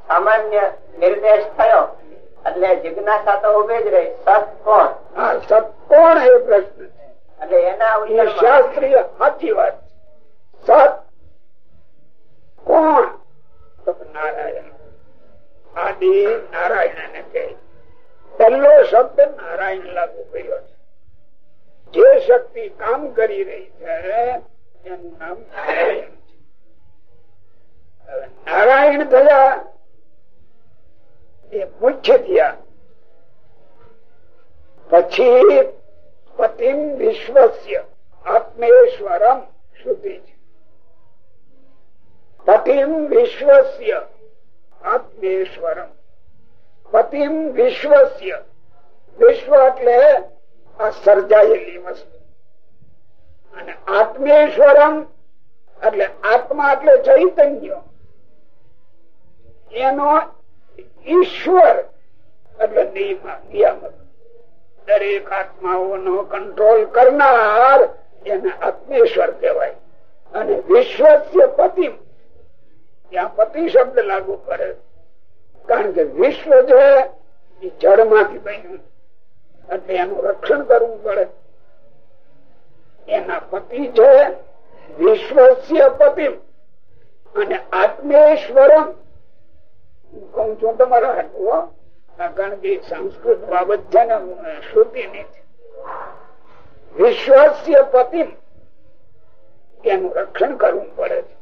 સામાન્ય નિર્દેશ થયો એટલે જિજ્ઞાસા તો ઊભી જ રહી. સત કોણ? સત કોણ એ પ્રશ્ન એટલે એના શાસ્ત્રીય સાચી વાત સત કોણ? નારાયણ. આદિ નારાયણ ને કહે પહેલો શબ્દ નારાયણ લાગુ કર્યો છે. જે શક્તિ કામ કરી રહી છે, એનું નામ નારાયણ છે. નારાયણ થયા એ મુખ્ય થયા પછી પતિમ વિશ્વસ્ય, આત્મેશ્વરમ સુધી છે. પતિમ વિશ્વસ્ય, આત્મેશ્વરમ. પતિમ વિશ્વસ્ય. વિશ્વ એટલે આ સર્જાયેલી વસ્તુ. અને આત્મેશ્વરમ એટલે આત્મા એટલે ચૈતન્ય. એનો ઈશ્વર એટલે નિયામક દરેક આત્માઓનો કંટ્રોલ કરનાર એને આત્મેશ્વર કહેવાય. અને વિશ્વસ્ય પતિ ત્યાં પતિ શબ્દ લાગુ કરે કારણ કે વિશ્વ છે જળમાંથી એટલે એનું રક્ષણ કરવું પડે. એના પતિ છે વિશ્વસ્ય પતિ અને આત્મેશ્વરમ. કઉ છું તમારા હટવો કારણ કે સંસ્કૃત બાબત છે ને શ્રુતિ ની વિશ્વસ્ય પતિ એનું રક્ષણ કરવું પડે છે.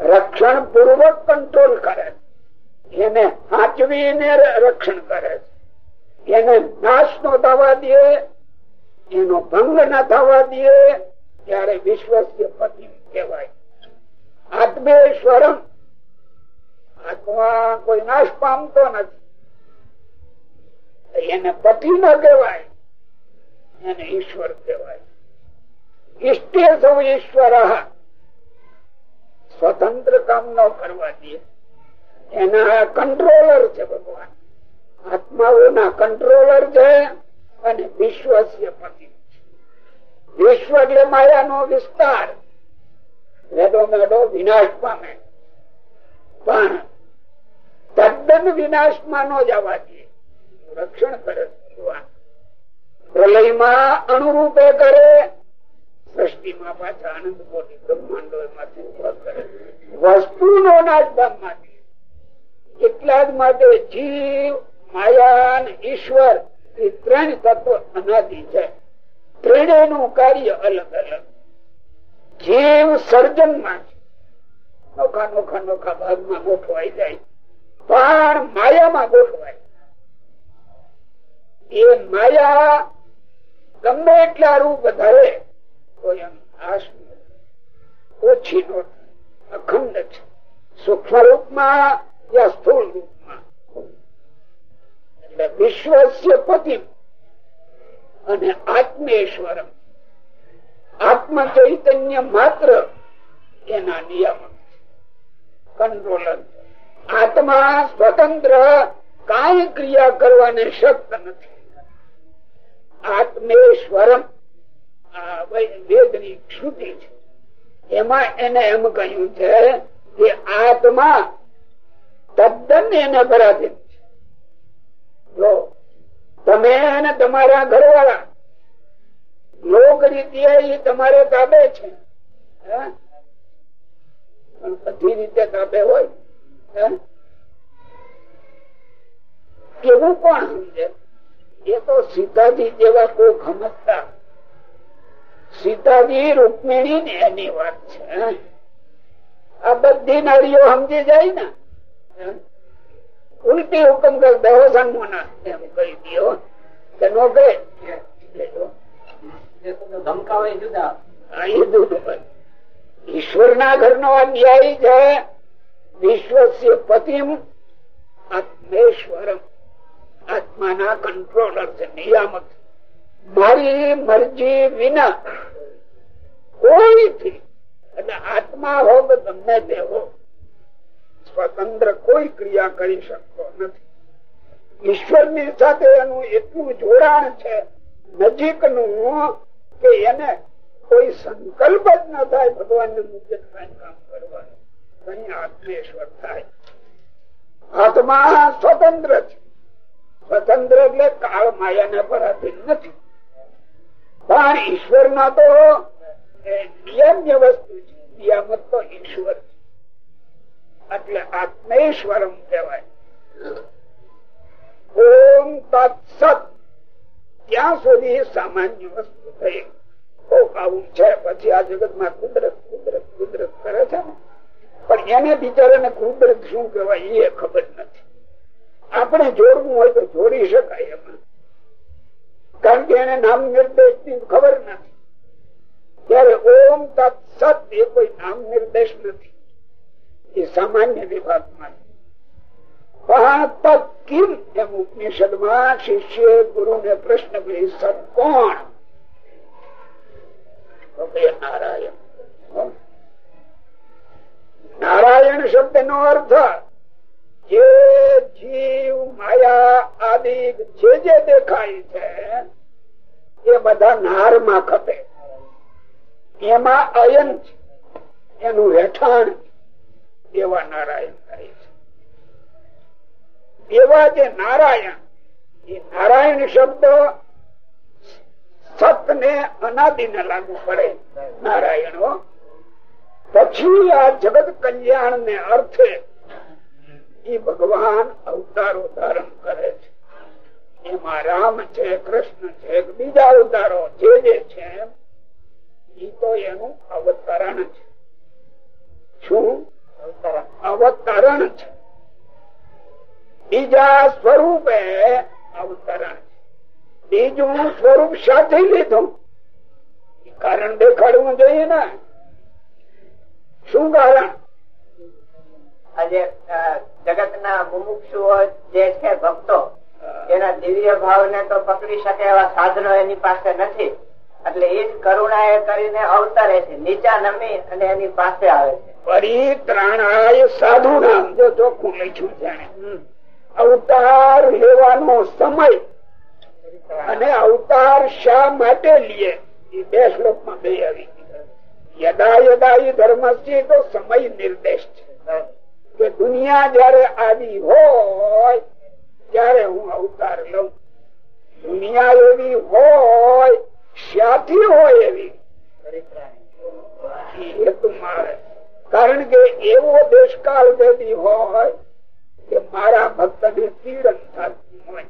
રક્ષણ પૂર્વક કંટ્રોલ કરે એને સાચવીને રક્ષણ કરે એને નાશ નો થવા દે, એનો ભંગ ના થવા દે, ત્યારે વિશ્વસ્ય પતિ કહેવાય. આત્મેશ્વરમ. આત્મા કોઈ નાશ પામતો નથી. એને પતિ ન કહેવાય, એને ઈશ્વર કહેવાય. ઇષ્ટે સૌ ઈશ્વર. સ્વતંત્ર કામ ન કરવા દે. એના કંટ્રોલર છે ભગવાન. આત્માઓના કંટ્રોલર છે અને વિશ્વસ્ય પતિ. વિશ્વ એટલે માયાનો વિસ્તાર. વેડો મેડો વિનાશ પામે. પણ તદ્દન વિનાશમાં ન જવા દે રક્ષણ કરે ભગવાન. પ્રલયમાં અનુરૂપે કરે, સૃષ્ટિમાં પાછા આનંદ કોટી બ્રહ્માંડો એમાંથી કરે. વસ્તુનો નાશ પામવાથી એટલા જ માટે જીવ માયા ઈશ્વર, એ ત્રણ તત્વ અનાદિ છે. ત્રણેયનું કાર્ય અલગ અલગ. જીવ સર્જનમાં છે. નોખા નોખા નોખા ભાગમાં ગોઠવાઈ જાય. પણ માયામાં ગોઠવાય. એ માયા ગમે એટલા રૂપ ધરે તો એમ આશ ઓછી નો અખંડ છે. સૂક્ષ્મ રૂપમાં યા સ્થૂળ રૂપમાં પતિ અને આત્મેશ્વર આત્મ ચૈતન્ય માત્ર એના નિયામક કંટ્રોલર આત્મા સ્વતંત્ર કાય ક્રિયા કરવાને શક્ત નથી. આત્મેશ્વરમ વેદની શ્રુતિ છે. એમાં એને એમ કહ્યું છે કે આત્મા તદ્દન એને પરાધીન જો તમે અને તમારા ઘરવાળા યોગ રીતે તમારે તાબે છે પણ સમજે? એ તો સીતાજી જેવા કોઈ સમજતા. સીતાજી રૂકમિણી ને એની વાત છે આ બધી નારીઓ સમજી જાય ને ઉલટી હુકમ કર દહો સન્મોના એમ કહી દો કે નો કહે. ઈશ્વર ના ઘર નો અન્યાય છે. વિશ્વ પતિમ આત્મેશ્વરમ. આત્માના કંટ્રોલર છે નિયામક. મારી મરજી વિના કોઈથી. એટલે આત્મા હો કે ગમે તે હો સ્વતંત્ર કોઈ ક્રિયા કરી શકતો નથી. ઈશ્વરની સાથે એનું એટલું જોડાણ છે નજીકનું, કે એને કોઈ સંકલ્પ જ ન થાય ભગવાન ને કઈ કામ કરવાનું. આત્મેશ્વર થાય. આત્મા સ્વતંત્ર છે. સ્વતંત્ર એટલે કાળ માયા ને પરાધીન નથી. પણ ઈશ્વર ના તો નિયમ્ય વસ્તુ છે. નિયામત તો ઈશ્વર એટલે આત્મેશ્વરમ કહેવાય. ઓમ તત્સત. ત્યાં સુધી સામાન્ય વસ્તુ થઈ. કુદરત શું કહેવાય એ ખબર નથી. આપણે જોડવું હોય જોડી શકાય એમાં. કારણ કે એને નામ નિર્દેશની ખબર નથી. ત્યારે ઓમ તત્સત એ કોઈ નામ નિર્દેશ નથી. એ સામાન્ય વિભાગમાં. માં શિષ્ય ગુરુ ને પ્રશ્ન કરી સત કોણ? નારાયણ. નારાયણ શબ્દ નો અર્થ, જે જીવ માયા આદિ જે જે દેખાય છે, એ બધા નારમાં ખપે. એમાં અયન છે. એનું રહેઠાણ એવા નારાયણ થાય છે. એવા જે નારાયણ, એ નારાયણ શબ્દ સત ને અનાદિ લાગુ પડે. નારાયણો પછી આ જગત કલ્યાણ ને અર્થે એ ભગવાન અવતારો ધારણ કરે છે. એમાં રામ છે, કૃષ્ણ છે, બીજા અવતારો જે જે છે, એ તો એનું અવતરણ છે. શું? અવતરણ છે. બીજા સ્વરૂપે અવતરણ બીજું સ્વરૂપ સાથે લીધું. કારણ દેખાડવું જોઈએ ને. શું કારણ? આજે જગત ના મુમુક્ષુઓ જે છે ભક્તો, એના દિવ્ય ભાવ ને તો પકડી શકે એવા સાધનો એની પાસે નથી. એટલે એ જ કરુણા એ કરીને અવતરે છે નીચા નમી અને એની પાસે આવે છે. પરિત્રાણાય સાધુ નામ જો ચોખ્ખું લખ્યું છે અવતાર લેવાનો સમય અને અવતાર શા માટે લીએ? એ બે શ્લોકમાં બે આવી યદા યદા ધર્મ તો સમય નિર્દેશ છે. કે દુનિયા જયારે આવી હોય ત્યારે હું અવતાર લઉં. દુનિયા એવી હોય શ્યાથી હોય એવી. કારણ કે એવો દેશકાળ વેદી હોય કે મારા ભક્ત ને પીડન થતી હોય.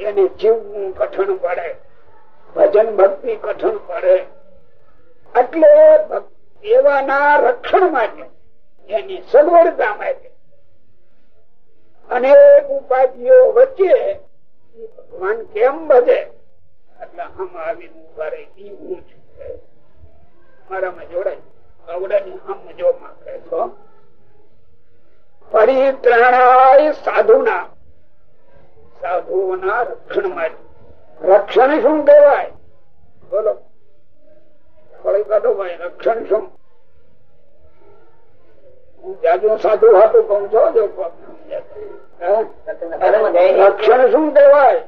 એને જીવવું કઠણ પડે. ભજન ભક્તિ કઠણ પડે. એટલે એવાના રક્ષણ માટે, એની સગવડતા માટે. અનેક ઉપાધિઓ વચ્ચે ભગવાન કેમ બધે એટલે આમ આવીને ઊભા રહી જોડાય. સાધુના. રક્ષણ માટે રક્ષણ શું કહેવાય? બોલો. ફળી કાઢો રક્ષણ શું? જાજુ સાધુ હાથું કઉ છો રક્ષણ શું કહેવાય?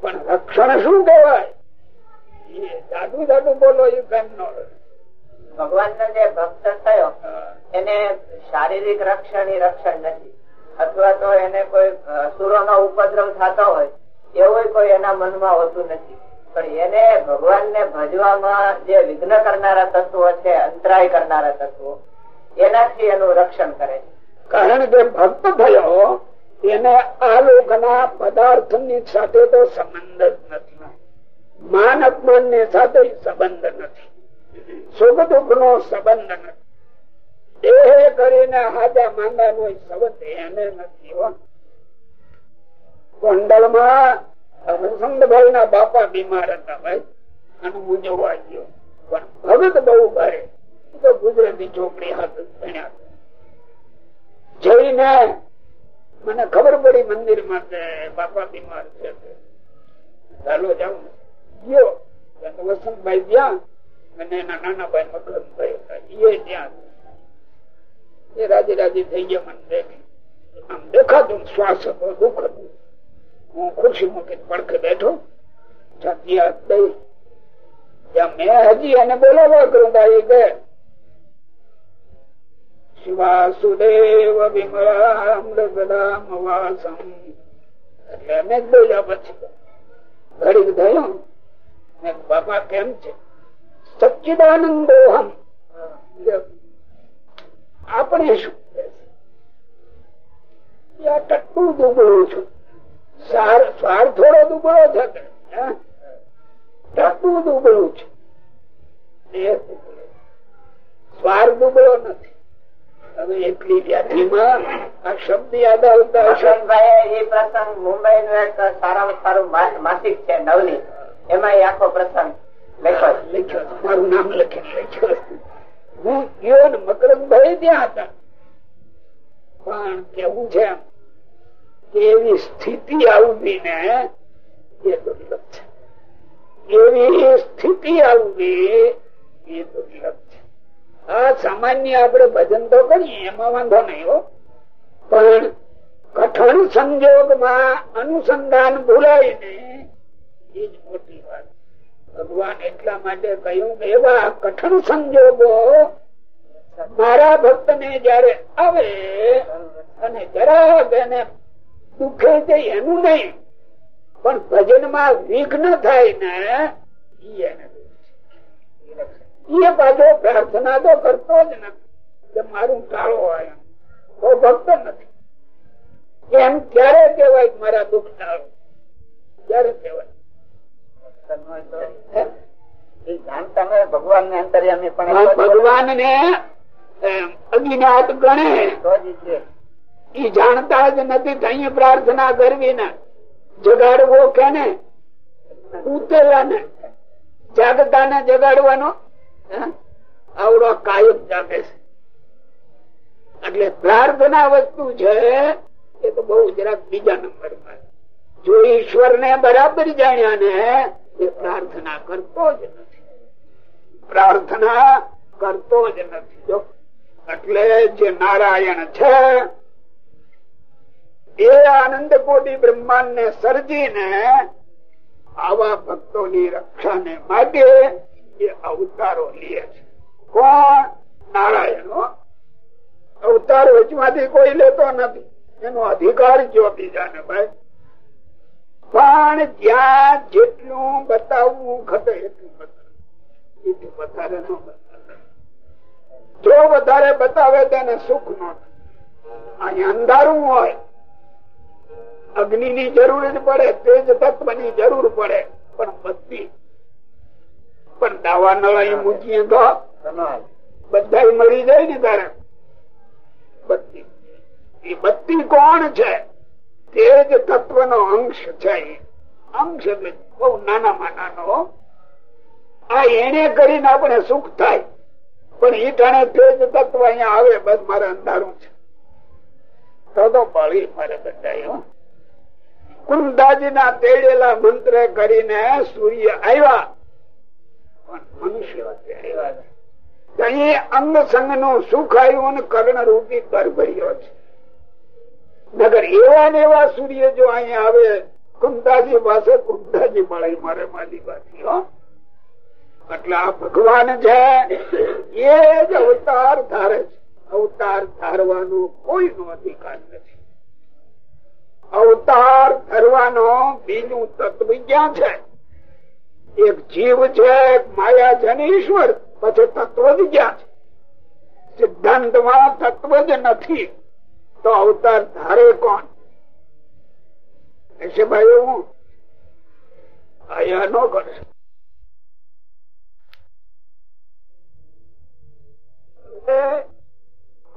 પણ રક્ષણ શું કહેવાય? જાદુ જાદુ બોલો, એ કેમ નો ભગવાન નો જે ભક્ત થયો, એને શારીરિક રક્ષણ ઈ રક્ષણ નથી. અથવા તો એને કોઈ સુરો નો ઉપદ્રવ થતો હોય, એવું કોઈ એના મનમાં હોતું નથી. પણ એને ભગવાન ને ભજવામાં જે વિઘ્ન કરનારા તત્વો છે, અંતરાય કરનારા તત્વો, એનાથી એનું રક્ષણ કરે કારણ કે ભક્ત થયો એને આ લોકના પદાર્થની સાથે તો સંબંધ જ નથી. માન અપમાનની સાથે સંબંધ નથી. સુખ દુઃખ નો સંબંધ નથી. દેહ કરીને હાજા માંદા નો સંબંધ એને નથી ગોંડલમાં વસંતભાઈ મને ખબર પડી મંદિરમાં બાપા બીમાર છે ચાલો જાઉં ગયો. વસંતભાઈ ગયા. અને એના નાના ભાઈ મકરમભાઈ હતા. એ ત્યાં. એ રાજી રાજી થઈ ગયા મને આમ દેખાતું શ્વાસ હતો, દુઃખ હતું. હું ખુરશી મૂકી પડખે બેઠો. મેં હજી એને બોલાવવા કરું ભાઈ કે થયું. બાપા, કેમ છે? સચ્ચિદાનંદોહમ. આપણે શું ટટ્ટું દુબળું છું. સાર થોડો દુબળો દુબળું છે. સ્વાર દુબળો નથી. હવે એટલી વ્યાધિમાં આ શબ્દ યાદ આવતા એ પ્રસંગ મુંબઈ નું એક સારામાં સારું માસિક છે નવની એમાં આખો પ્રસંગ લખ્યો લખ્યો. મારું નામ લખ્યું. હું ગયો ને મકરંદભાઈ ત્યાં હતા. પણ કેવું છે એમ? કે સ્થિતિ આવવી ને એ દુર્લભ છે. એવી સ્થિતિ આવવી એ દુર્લભ છે. આ સામાન્ય આપણે ભજન તો કરીએ, એમાં વાંધો નહીં હો. પણ કઠણ સંજોગમાં અનુસંધાન ભૂલાય ને એ જ મોટી વાત. ભગવાન એટલા માટે કહ્યું કે એવા કઠણ સંજોગો મારા ભક્ત ને જયારે આવે અને જરાક એને દુખે છે એનું નહીં. પણ ભજનમાં વિઘ્ન થાય ને એ પાછો પ્રાર્થના તો કરતો જ નથી કે મારું ટાળો હોય તો ભક્ત નથી. એમ ક્યારે કેવાય મારા દુઃખ ટાળો? ક્યારે કેવાય ભગવાન ને અંતર્યામી ભગવાન ને અજ્ઞાત ગણે. ઈ જાણતા જ નથી કઈ પ્રાર્થના કરવી ને જગાડવો કેને? ઉતેલા ને જાગતા ને જગાડવાનો આવડો કાયમ જાગે છે. એટલે પ્રાર્થના વસ્તુ છે, એ તો બહુ જરાક બીજા નંબરમાં જો ઈશ્વર ને બરાબર જાણ્યા ને, એ પ્રાર્થના કરતો જ નથી. પ્રાર્થના કરતો જ નથી. જો એટલે જે નારાયણ છે એ આનંદ કોટી બ્રહ્માંડ ને સર્જીને આવા ભક્તો ની રક્ષા ને માટે એ અવતારો લે છે. કોણ? નારાયણ અવતાર વચમાંથી કોઈ લેતો નથી. એનો અધિકાર જો બીજાને ભાઈ. પણ જ્યાં જેટલું બતાવવું ઘટે એટલું બતાવે. વધારે ન બતાવે. જો વધારે બતાવે તેને સુખ નો અહીંયા અંધારું હોય. અગ્નિ ની જરૂર જ પડે, તેજ તત્વની જરૂર પડે. પણ બધી પણ દાવા નળા મૂકીએ તો બધા મળી જાય ને તારે. બત્તી એ બત્તી કોણ છે? તેજ તત્વ નો અંશ છે અંશ એટલે નાનામાં નાનો. આ એને કરીને આપણે સુખ થાય. પણ એ ટાણે તેજ તત્વ અહીંયા આવે, બસ મારે અંધારું છે. તો તો બળી મારે બધા કુંદાજી ના તેડેલા મંત્ર કરીને સૂર્ય આવ્યા. મનુષ્ય અંગ સંગનું સુખ આવ્યું કર્ણ નગર એવા ને એવા સૂર્ય જો અહીંયા આવે કુંદાજી પાસે કુંદાજી મળે, મારે માલી પાસે એટલે આ ભગવાન છે, એ જ અવતાર ધારે છે. અવતાર ધારવાનો કોઈ નો અધિકાર નથી. અવતાર ધરવાનો બીજું તત્વ ક્યાં છે. એક જીવ છે માયા છે ને ઈશ્વર. પછી તત્વ જ ક્યાં છે. સિદ્ધાંતમાં તત્વ જ નથી. તો અવતાર ધારે કોણ? છે ભાઈ હું આયા ન કરે.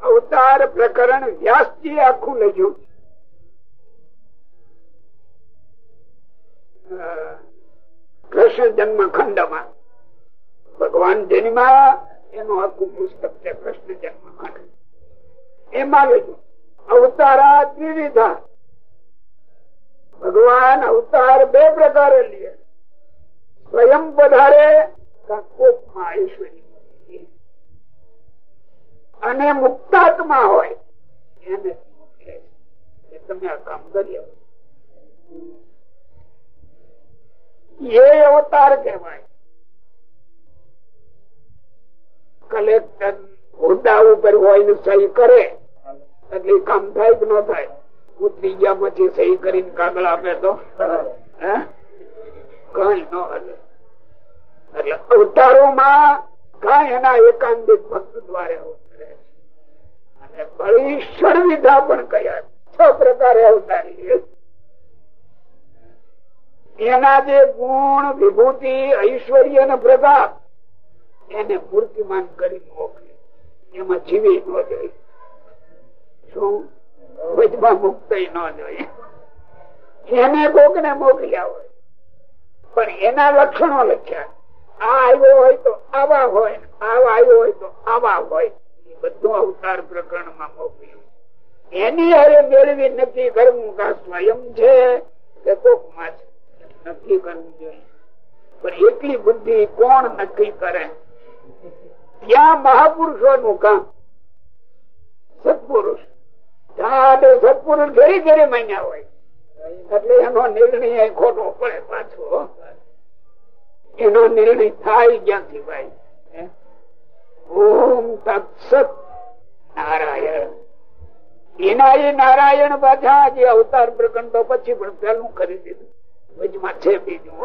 અવતાર પ્રકરણ વ્યાસજી આખું લખ્યું. કૃષ્ણ જન્મ ખંડમાં ભગવાન જન્મા એનું આખું પુસ્તક છે કૃષ્ણ જન્મ ખંડ એમાં લખ્યું, અવતારા ત્રિવિધા. ભગવાન અવતાર બે પ્રકારે લે. ને સહી કરે, એટલે કામ થાય કે ન થાય? ઉતરી ગયા પછી સહી કરીને કાગળ આપે તો? કઈ ન હલે એટલે અવતારોમાં કઈ એના એકાંતિક ભક્ત દ્વારા અને બળી ષડવિધા પણ કયા છ. પ્રકારે અવતારી એના જે ગુણ, વિભૂતિ, ઐશ્વર્ય ને પ્રતાપ, એને મૂર્તિમાન કરી મોકલે. એમાં જીવી ન જોઈએ મુક્ત ન જોઈએ એને કોક ને મોકલ્યા હોય. પણ એના લક્ષણો લખ્યા. આવા હોય, આવા બધું અવતાર પ્રકરણમાં મોકલ્યું. એની હારે મેળવી નક્કી કરવું કે સ્વયં છે કે કોકમાં છે. નક્કી કરવું જોઈએ. પણ એટલી બુદ્ધિ કોણ નક્કી કરે? ત્યાં મહાપુરુષો નું કામ. સત્પુરુષ. સત્પુરુષ ઘરે ઘરે માન્યા હોય. એટલે એનો નિર્ણય ખોટો પડે પાછો. એનો નિર્ણય થાય ક્યાંથી ભાઈ? ઓમ તત્સત નારાયણ. એના એ નારાયણ પાછા જે અવતાર પ્રકંડ પછી પણ પેલું કરી દીધું. વચમાં છે બીજું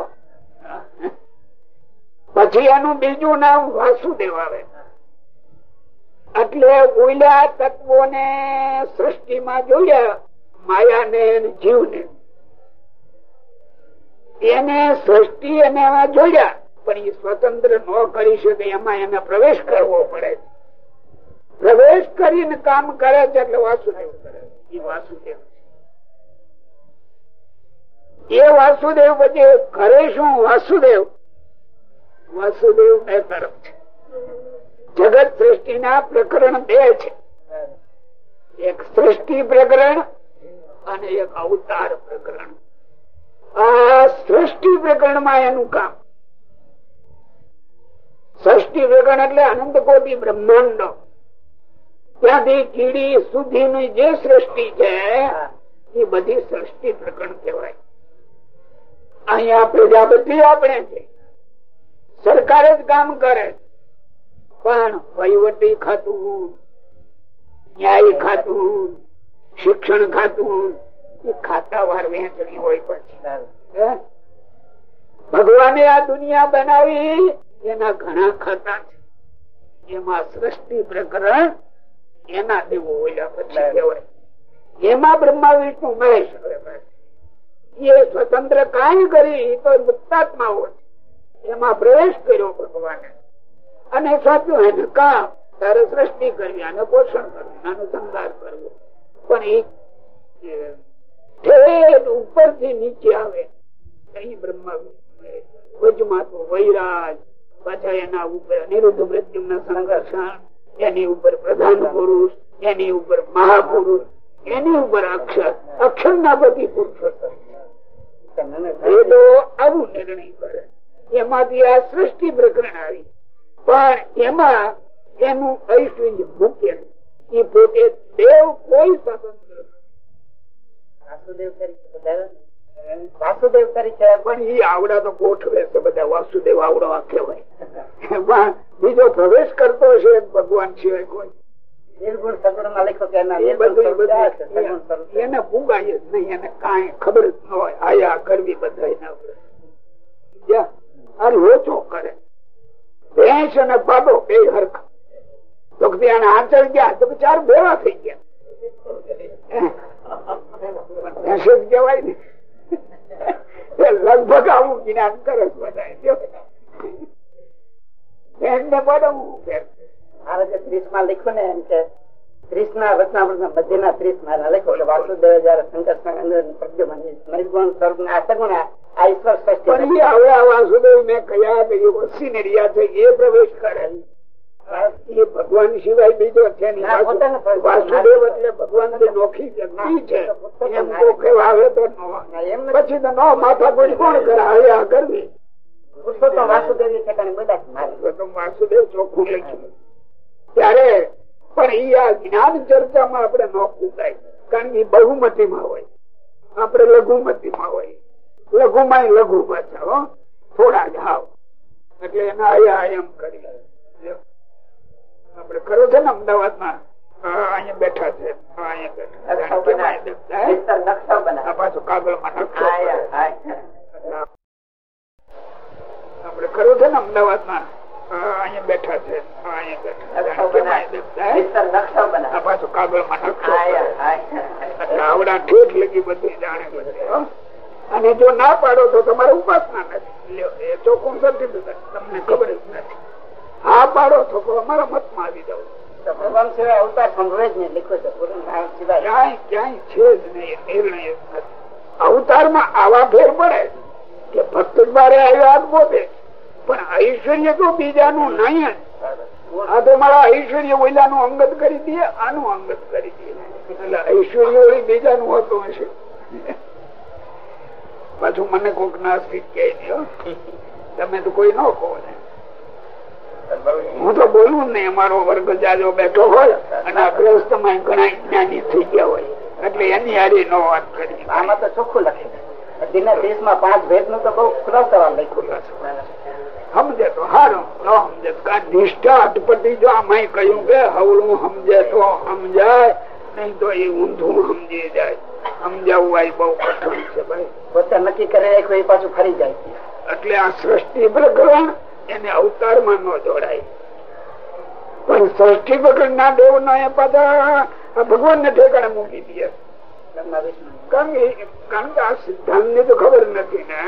પછી એનું બીજું નામ વાસુદેવ આવે. એટલે ઉલ્યા તત્વો ને સૃષ્ટિમાં જોયા માયા ને જીવ ને એને સૃષ્ટિ અને જોયા, પણ એ સ્વતંત્ર ન કરી શકે, એમાં એને પ્રવેશ કરવો પડે. પ્રવેશ કરીને કામ કરે છે એટલે વાસુદેવ કરે એ વાસુદેવ એ વાસુદેવ પછી કરે શું? વાસુદેવ. વાસુદેવ બે તરફ છે. જગત સૃષ્ટિ ના પ્રકરણ બે છે. એક સૃષ્ટિ પ્રકરણ અને એક અવતાર પ્રકરણ. આ સૃષ્ટિ પ્રકરણમાં એનું કામ. સૃષ્ટિ પ્રકરણ એટલે અનંત કોટી બ્રહ્માંડ. ત્યાંથી કીડી સુધીની જે સૃષ્ટિ છે, એ બધી સૃષ્ટિ પ્રકરણ કહેવાય. અહીંયા પ્રજાપતિ આપણે છે. સરકાર જ કામ કરે. પણ વહીવટી ખાતું ન્યાય ખાતું શિક્ષણ ખાતું એ ખાતા વાર વહેંચણી હોય પછી. ભગવાને આ દુનિયા બનાવી એના ઘણા ખાતા છે. એમાં સૃષ્ટિ પ્રકરણ એના દેવો પછી કહેવાય. એમાં બ્રહ્મા વિષ્ણુ મહેશ એ સ્વતંત્ર કાંઈ કરી તો મુક્તાત્મા હોય. એમાં પ્રવેશ કર્યો ભગવાને. અને સાચું એને કામ તારે સૃષ્ટિ કરવી આને પોષણ કરવું આનો સંગાર કરવો. પણ એ ઉપરથી નીચે આવે કઈ બ્રહ્મા વજમાં તો વૈરાજ પાછા એના ઉપર અનિરુદ્ધ મૃત્યુ ના સંઘર્ષણ એની ઉપર પ્રધાન પુરુષ એની ઉપર મહાપુરુષ એની ઉપર અક્ષર અક્ષર ના બધી પુરુષો આવું નિર્ણય કરે. એમાંથી આ સૃષ્ટિ પ્રકરણ આવી. પણ એમાં એનું ઐશ્વર્ય મૂકેલું. એ પોતે દેવ કોઈ સ્વતંત્ર વાસુદેવ તરીકે બધાવે ને. વાસુદેવ પણ એ આવડા તો ગોઠવે છે બધા. વાસુદેવ આવડો કહેવાય. બીજો પ્રવેશ કરતો છે ભગવાન સિવાય કોઈ. એના પુગાય જ નહીં. એને કાંઈ ખબર જ ન હોય. આયા કરવી બધા આ લોચો કરે. ભેંસ અને બાબો બે હરખ. તો એને આંચળ ગયા, તો ચાર બેવા થઈ ગયા. ભેંસ જ કહેવાય ને. લગભગ આવું જ્ઞાન કરે બધા. ભેંસ ને પાડો, હું ફેર આ જે ત્રીસમાં લખ્યું ને એમ કે ત્રીસ ના વચનામૃત ના મધ્યના ત્રીસમાં લખ્યું કે વાસુદેવ જયારે શંકર પ્રદ્યુમન સ્વરૂપ આ સગુણ આ આ ઈશ્વર સૃષ્ટિ હવે વાસુદેવ મેં કયા કે એ વસીને રહ્યા એ પ્રવેશ કરે એ ભગવાન સિવાય બીજો છે વાસુદેવ એટલે ભગવાન જે નોખી વ્યક્તિ છે. એમ કોકે તો પછી તો નો માથા કોઈ કોણ કરે? હવે આ કરવી. વાસુદેવ છે બધા વાસુદેવ ચોખ્ખું લખ્યું ત્યારે પણ એ આ જ્ઞાન ચર્ચામાં આપણે નો કૂદાય કારણ કે બહુમતી માં હોય. આપણે લઘુમતીમાં હોય. લઘુમાં લઘુ પાછા હો. થોડા જ હાવ. એટલે એના આયા એમ કરી આપડે કરો છે ને અમદાવાદમાં? હા, અહીંયા બેઠા છે. હા, અહીંયા બેઠા નકશો જાણે કેમ બનાવે. આ દેખાય? વિસ્તાર નકશો આ બનાવે. પાછો કાગળમાં નકશો હા, કરે. હા. આપણે ખરો છે ને અમદાવાદમાં? હા, અહીંયા બેઠા છે. પાછો આવડા ઠેઠ લગી બધું જાણે બધું, અને જો ના પાડો તો તમારે ઉપાસના નથી. એ ચોખ્ખું સર્ટિફિકેટ તમને ખબર જ નથી. હા પાડો તો અમારા મત મતમાં આવી જાવ ભગવાન સિવાય અવતાર સંભવે જ નહીં છે. સિવાય. ક્યાંય ક્યાંય છે જ નહીં નિર્ણય જ નથી. અવતારમાં આવા ફેર પડે કે ભક્ત દ્વારે આવ્યા હાથ પોતે પણ ઐશ્વર્ય તો બીજાનું નહીં આ તો મારા ઐશ્વર્ય ઓલાનું અંગત કરી દે, આનું અંગત કરી દે. એટલે ઐશ્વર્ય ઓલી બીજાનું હોતું હશે. પાછું મને કોક નાસ્તિક કહે તમે તો કોઈ ન કહો ને. હું તો બોલું ને અમારો વર્ગ જાજો બેઠો હોય અને આ ગ્રસ્તમાં ઘણા જ્ઞાની થઈ ગયા હોય. એટલે એની હારી નો વાત કરી. આમાં તો ચોખ્ખું લખ્યું છે દિને ત્રીસમાં પાંચ ભેદનું તો બહુ ખુલાસા લખ્યું. સમજે તો હારું ન સમજે તો નિષ્ઠા અટપટી જો આમાં કહ્યું કે હવળું સમજે તો સમજાય નહીં તો એ ઊંધું સમજી જાય. સમજાવવા એ બહુ કઠણ છે ભાઈ. પોતે નક્કી કરે એ પાછું ફરી જાય. એટલે આ સૃષ્ટિ પ્રકરણ એને અવતારમાં ન જોડાય. પણ સૃષ્ટિ પ્રકરણ ના દેવ ના એ પાછા ભગવાન ને ઠેકાણે મૂકી દે. કારણ કે આ સિદ્ધાંતની તો ખબર નથી ને.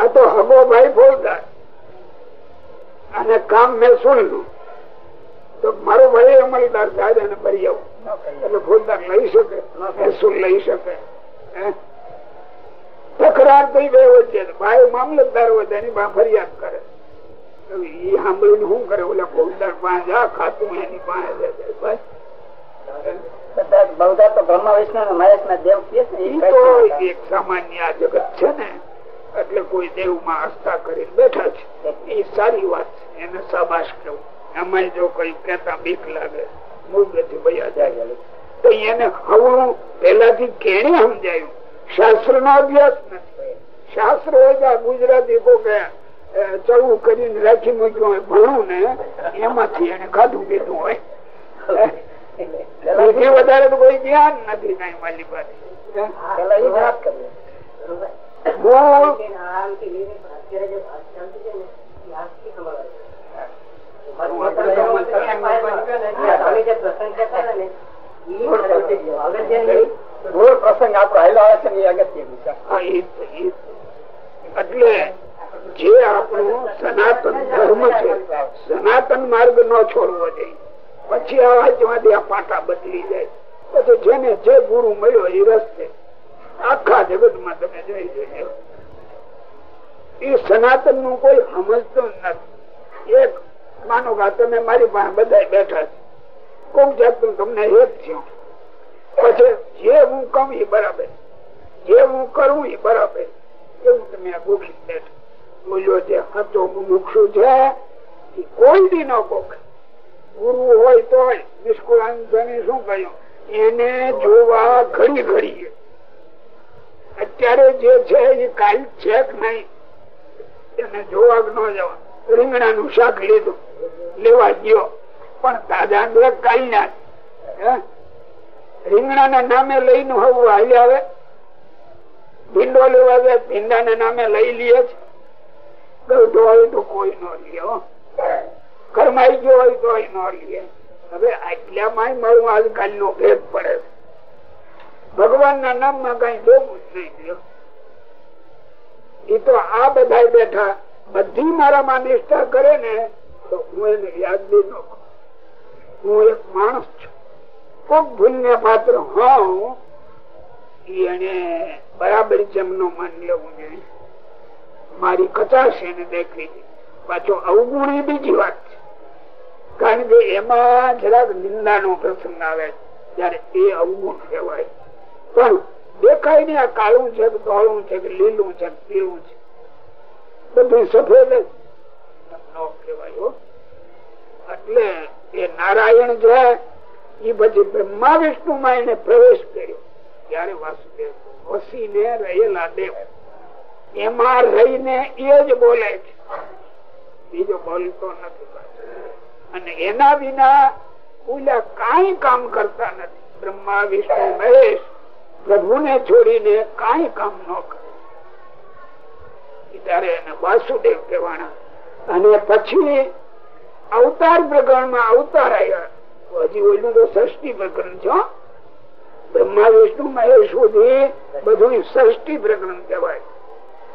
આ તો હગો ભાઈ બોલતા. અને કામ મેં સુણ્યું તો મારો ભાઈ અમલદાર થાય એને ભરી આવું એટલે ફોજદાર લઈ શકે, મહેસૂલ લઈ શકે. તકરાર થઈ ગઈ વચ્ચે ભાઈ મામલતદાર હોય તો એની ફરિયાદ કરે. એ સાંભળીને શું કરે? ઓલા ફોજદાર પાસે જા, ખાતું એની પાસે જાય. બસ. બધા બહુધા તો બ્રહ્મા વિષ્ણુ મહેશ ના દેવ એક સામાન્ય આ જગત છે ને એટલે કોઈ દેવમાં આસ્થા કરી બેઠા છે. એ સારી વાત છે એને સાબાશ કેવું એમાં જો કઈ કેતા બીક લાગે મૂર્ગથી ભયા જાય. તો એને હવું પેલાથી કેણે સમજાયું. શાસ્ત્ર નો અભ્યાસ નથી. શાસ્ત્ર હોય ગુજરાતી કોકે ચડવું કરીને રાખી મૂક્યું હોય ભણું ને એમાંથી એને ખાધું પીધું હોય. વધારે તો કોઈ નથી કઈ પાસે. પ્રસંગ આવે છે જ. એટલે જે આપણું સનાતન ધર્મ છે સનાતન માર્ગ નો છોડવો જોઈએ. પછી આ પાટા બદલી જાય પછી જેને જે ગુરુ મળ્યો એ રસ્તે. આખા જગતમાં તમે જોઈ જોજો એ સનાતનનું કોઈ સમજતો નથી. એક માનો કે તમે મારી પાસે બધા બેઠા છે. કોક જાતનું તમને હેત થયો. પછી જે હું કમ એ બરાબર. જે હું કરું એ બરાબર. એવું તમે આ ગોખી બેઠ બોલ્યો છે હતો મુક્ષુ છે. કોઈ દી ન ગોખે. ગુરુ હોય તો નિષ્કુળાનંદ શું કહ્યું? એને જોવા ઘડી ઘડી અત્યારે જે છે એ કાલ છે નહીં, એને જોવા ન જવા. રીંગણા નું શાક લીધું, લેવા ગયો. પણ તાજા કાલ ના રીંગણા ના નામે લઈને હવું હાલી આવે ભીંડો લેવા જાય ભીંડા નામે લઈ લઈએ છે. તો કોઈ ન લે કરમાઈ ગયો હોય તો ન લે હવે આટલામાં મારું આજકાલ નો ભેદ પડે ભગવાન ના નામમાં કઈ જોવું જ તો આ બધા બેઠા, બધી મારામાં નિષ્ઠા કરે ને, તો હું એને યાદ બી હું એક માણસ છું. કોક ભૂલને પાત્ર હોઉં એને બરાબર જેમનો માન લેવું જોઈએ. મારી કચાશ એને દેખવી પાછો અવગુણ બીજી વાત છે. કારણ કે એમાં જરાક નિંદા નો પ્રસંગ આવે ત્યારે એ અવગુણ કહેવાય. પણ દેખાય ને આ કાળું છે કે ધોળું છે કે લીલું છે કે પીળું છે. બધું સફેદ જ કહેવાય એટલે એ નારાયણ છે એ પછી બ્રહ્મા વિષ્ણુ માં એને પ્રવેશ કર્યો. ત્યારે વાસુદેવ વસીને રહેલા દેવ. એમાં રહીને એ જ બોલે છે. બીજો બોલતો નથી અને એના વિના ઓલા કઈ કામ કરતા નથી. બ્રહ્મા, વિષ્ણુ, મહેશ પ્રભુને છોડીને કઈ કામ ન કરે. ત્યારે એને વાસુદેવ કહેવાના. અને પછી અવતાર પ્રકરણમાં અવતાર આવ્યા હજી ઓલું તો ષષ્ટી પ્રકરણ છો બ્રહ્મા, વિષ્ણુ, મહેશ સુધી બધું ષષ્ટી પ્રકરણ કહેવાય.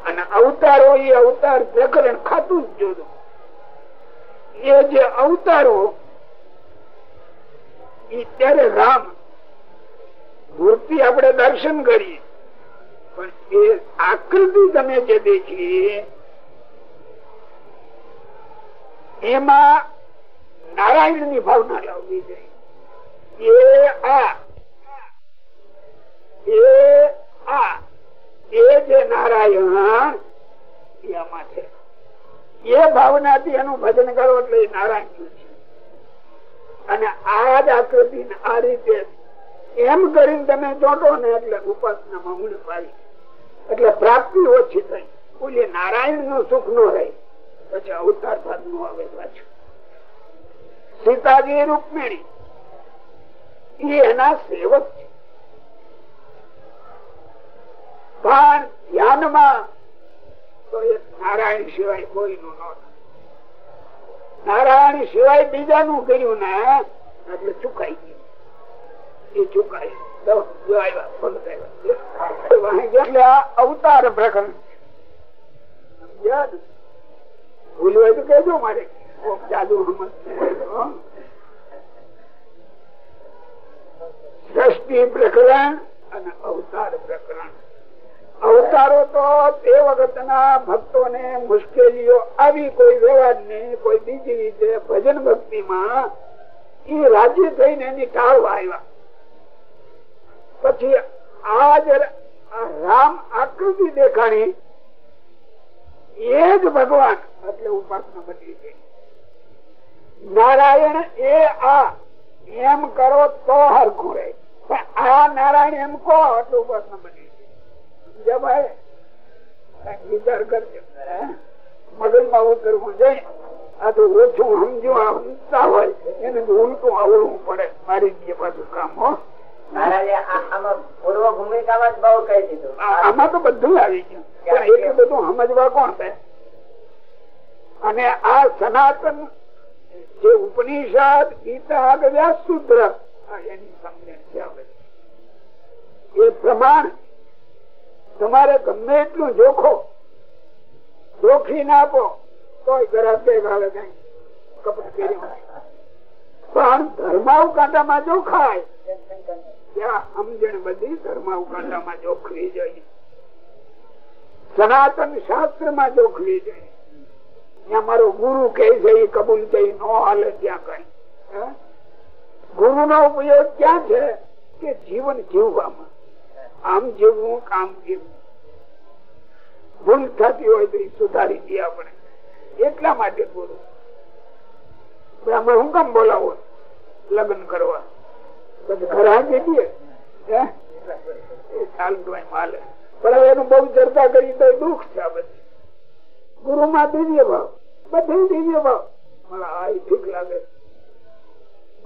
અને અવતારો એ અવતાર પ્રકરણ ખાતું જ જોતું એ જે અવતારો ત્યારે રામ મૂર્તિ આપણે દર્શન કરીએ. પણ એ આકૃતિ તમે જે દેખી, એમાં નારાયણની ભાવના લાવવી જોઈએ. એ ભાવનાથી એનું ભજન કરો એટલે નારાયણ અને આ જ આકૃતિ આ રીતે એમ કરીને તમે ચોટો ને એટલે ઉપાસનામાં ઊંડ પાડી. એટલે પ્રાપ્તિ ઓછી થઈ. ઓલી નારાયણનું સુખ નો રહે. પછી અવતાર ભાગનું આવે પાછું. સીતાજી રૂકમિણી. એ એના સેવક છે. પણ ધ્યાનમાં તો એ નારાયણ સિવાય કોઈનું ન નારાયણ સિવાય બીજાનું કર્યું ને, એટલે ચુકાઈ ગયું. એ ચુકાય અવતાર પ્રકરણ. ભૂલ હોય તો કેજો મારે. જાદુ દ્રષ્ટિ પ્રકરણ અને અવતાર પ્રકરણ. અવતારો તો તે વખતના ભક્તોને મુશ્કેલીઓ આવી, કોઈ વ્યવહારની કોઈ બીજી રીતે ભજન ભક્તિમાં એ રાજ્ય થઈને એની ટાળવા આવ્યા. પછી આજ રામ આકૃતિ દેખાણી એ જ ભગવાન, એટલે ઉપાસના બદલી ગઈ. નારાયણ એ આ, એમ કરો તો હરખું રહે. પણ આ નારાયણ એમ કહો, એટલે ઉપાસના બદલી વિચાર કરજો. મગજમાં ઉતરવું જાય આ તો ઓછું સમજો સમજતા હોય. એને ઉલટું આવડવું પડે. મારી જે પાછું કામ હો. આમાં તો બધું આવી ગયું. એટલું બધું સમજવા કોણ થાય અને આ સનાતન જે ઉપનિષદ ગીતા વ્યાસ સૂત્ર એની સમજણ છે એ પ્રમાણ તમારે ગમે એટલું જોખો, જોખી ના આપો તો પણ જોખાય. ધર્માવકાંડામાં જોખવી જોઈએ. સનાતન શાસ્ત્રમાં જોખવી જોઈએ. ત્યાં મારો ગુરુ કે છે એ કબૂલ થઈ નો હાલે ત્યાં કઈ. ગુરુ નો ઉપયોગ ક્યાં છે? કે જીવન જીવવામાં. આમ જીવવું કામ જીવવું ભૂલ થતી હોય તો એ સુધારી દઈએ આપણે. એટલા માટે ગુરુ બ્રાહ્મણ હું કામ બોલાવો? લગ્ન કરવા. પછી ઘર દઈએ માલે. પણ હવે એનું બહુ કરી દુઃખ છે બધી. ગુરુ માં દિવ્ય ભાવ. બધું દિવ્ય ભાવ. મને આ લાગે.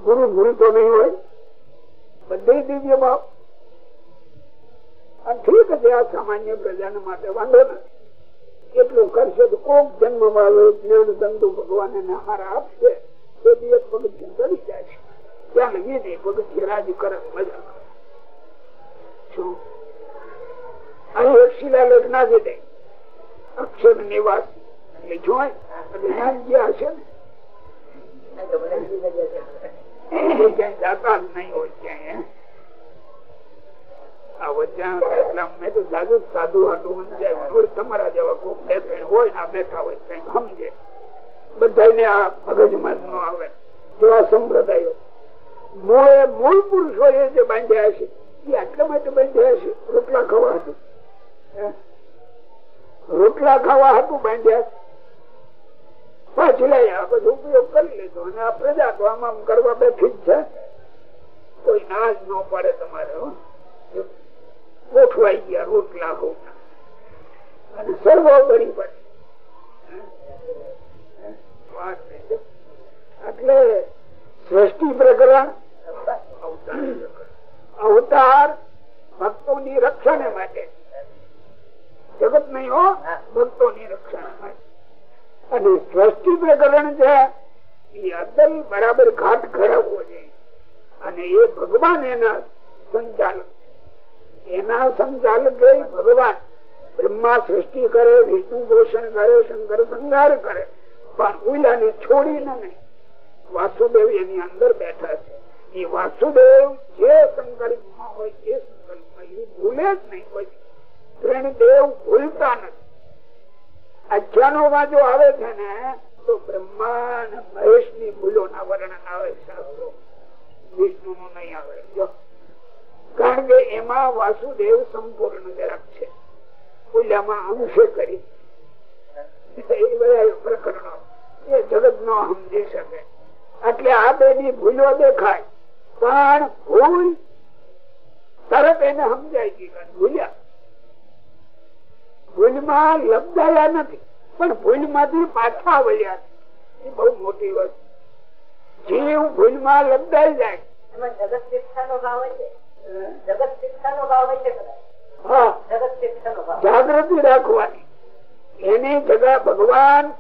ગુરુ ભૂલતો નહીં હોય. બધે દિવ્ય ભાવ. ઠીક છે, આ સામાન્ય પ્રજાને માટે વાંધો નથી. એટલું કરશે તો કોક જન્મ વાળો જ્ઞાન ધંધુ ભગવાન એને હારા આપશે, તો દિવસ પગથિયું ચડી જાય છે. ત્યાં લગી નહીં પગથિયા રાજ કરે. મજા શિલાલેખ ના અક્ષર નિવાસ એટલે જોય હશે ને જ નહીં મૂળે પુરુષો એ જે બાંધ્યા છે, એ આટલા માટે બાંધ્યા છે? રોટલા ખાવા હતું. રોટલા ખાવા હતું બાંધ્યા પાછી લઈ આ બધું ઉપયોગ કરી લીધો અને આ પ્રજા તો આમ કરવા બેઠી જ છે. કોઈ નાશ ન પડે તમારે ગોઠવાઈ ગયા રોટલા. ગોઠા અને સર્વોપરી પડે એટલે સૃષ્ટિ પ્રકરણ અવતાર ભક્તો ની રક્ષણ માટે. જગત નહીં હો ભક્તો ની રક્ષણ માટે. અને સૃષ્ટિ પ્રકરણ છે, એ અદલ બરાબર ઘાટ ઘડાવવો જોઈએ. અને એ ભગવાન એના સંચાલક એના સંચાલક ભગવાન બ્રહ્મા સૃષ્ટિ કરે, વિષ્ણુ પોષણ કરે, શંકર સંહાર કરે. પણ ઉલાને છોડીને નહીં. વાસુદેવ એની અંદર બેઠા છે. એ વાસુદેવ જે સંકલ્પમાં હોય એ સંકલ્પમાં ભૂલે જ નહીં હોય ત્રણ દેવ ભૂલતા નથી. અજ્ઞાનો જો આવે છે ને, તો બ્રહ્મા અને મહેશની ભૂલો ના વર્ણન આવે શાસ્ત્રો વિષ્ણુ નું નહીં આવે. જો કારણ કે એમાં વાસુદેવ સંપૂર્ણ જરાક છે. પૂજામાં અંશે કરી. એ બધા પ્રકરણો. એ જગત નો સમજી શકે. એટલે આ બેની ભૂલો દેખાય. પણ ભૂલ તરત એને સમજાય ગઈ ભૂલ્યા. ભૂલમાં લબદાયા નથી. પણ ભૂલમાંથી પાછા વળ્યા એ બહુ મોટી વસ્તુ. જીવ ભૂલમાં લબદાઈ જાય. એમાં જગત ભાવ છે. જગત શિક્ષા નો ભાવ છે. હા. જગત શિક્ષા નો ભાવ. જાગૃતિ રાખવાની. એને જગા ભગવાન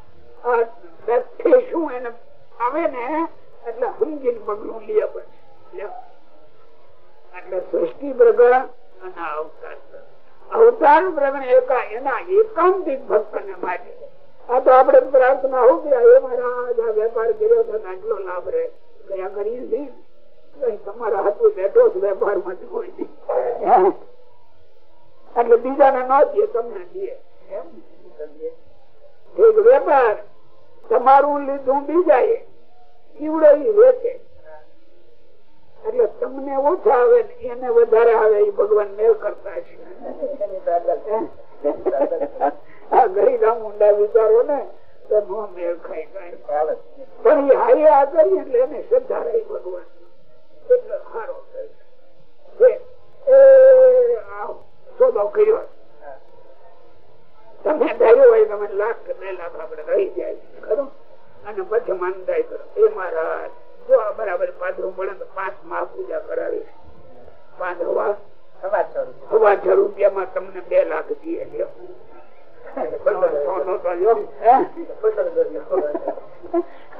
શું એને આવે ને એટલે સમજીને પગલું લે પડશે એટલે સૃષ્ટિ પ્રગણ અને અવતાર અવતાર પ્રગણ એકા એના એકાંતિક ભક્ત ને માટે આ તો આપડે પ્રાર્થના હો ગયા એ મારા વેપાર કર્યો છે આટલો લાભ રહે. ગયા કરીએ છીએ તમારા હાથું બેઠો ન દે, તમને દે. વેપાર તમારું લીધું બીજા ઈવડે વેચે. એટલે તમને ઓછા આવે એને વધારે આવે એ ભગવાન મેળ કરતા છે આ ગરી ગામ ઊંડા વિચારો ને, તો મેળ ખાઈ પણ એ હાઈ આ કરી એટલે એને શ્રદ્ધા રહી ભગવાન. એટલે સારો સોદો કર્યો તમે ધાર્યું હોય તમે લાખ બે લાખ આપડે રહી જાય ખરું અને પછી માનદાય કરો એ મહારાજ જો આ બરાબર પાદરું મળે તો પાંચમાં પૂજા કરાવી પાંચ હવા સવા છ રૂપિયામાં તમને બે લાખ દઈએ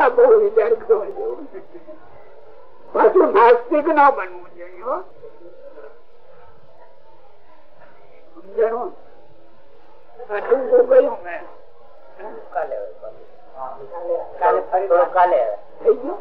બહુ વિચાર કરવા જેવું પાછું નાસ્તિક ના બનવું જોઈએ સમજણું? આટલું તો મેં. કાલે કાલે ફરી કાલે થઈ ગયું?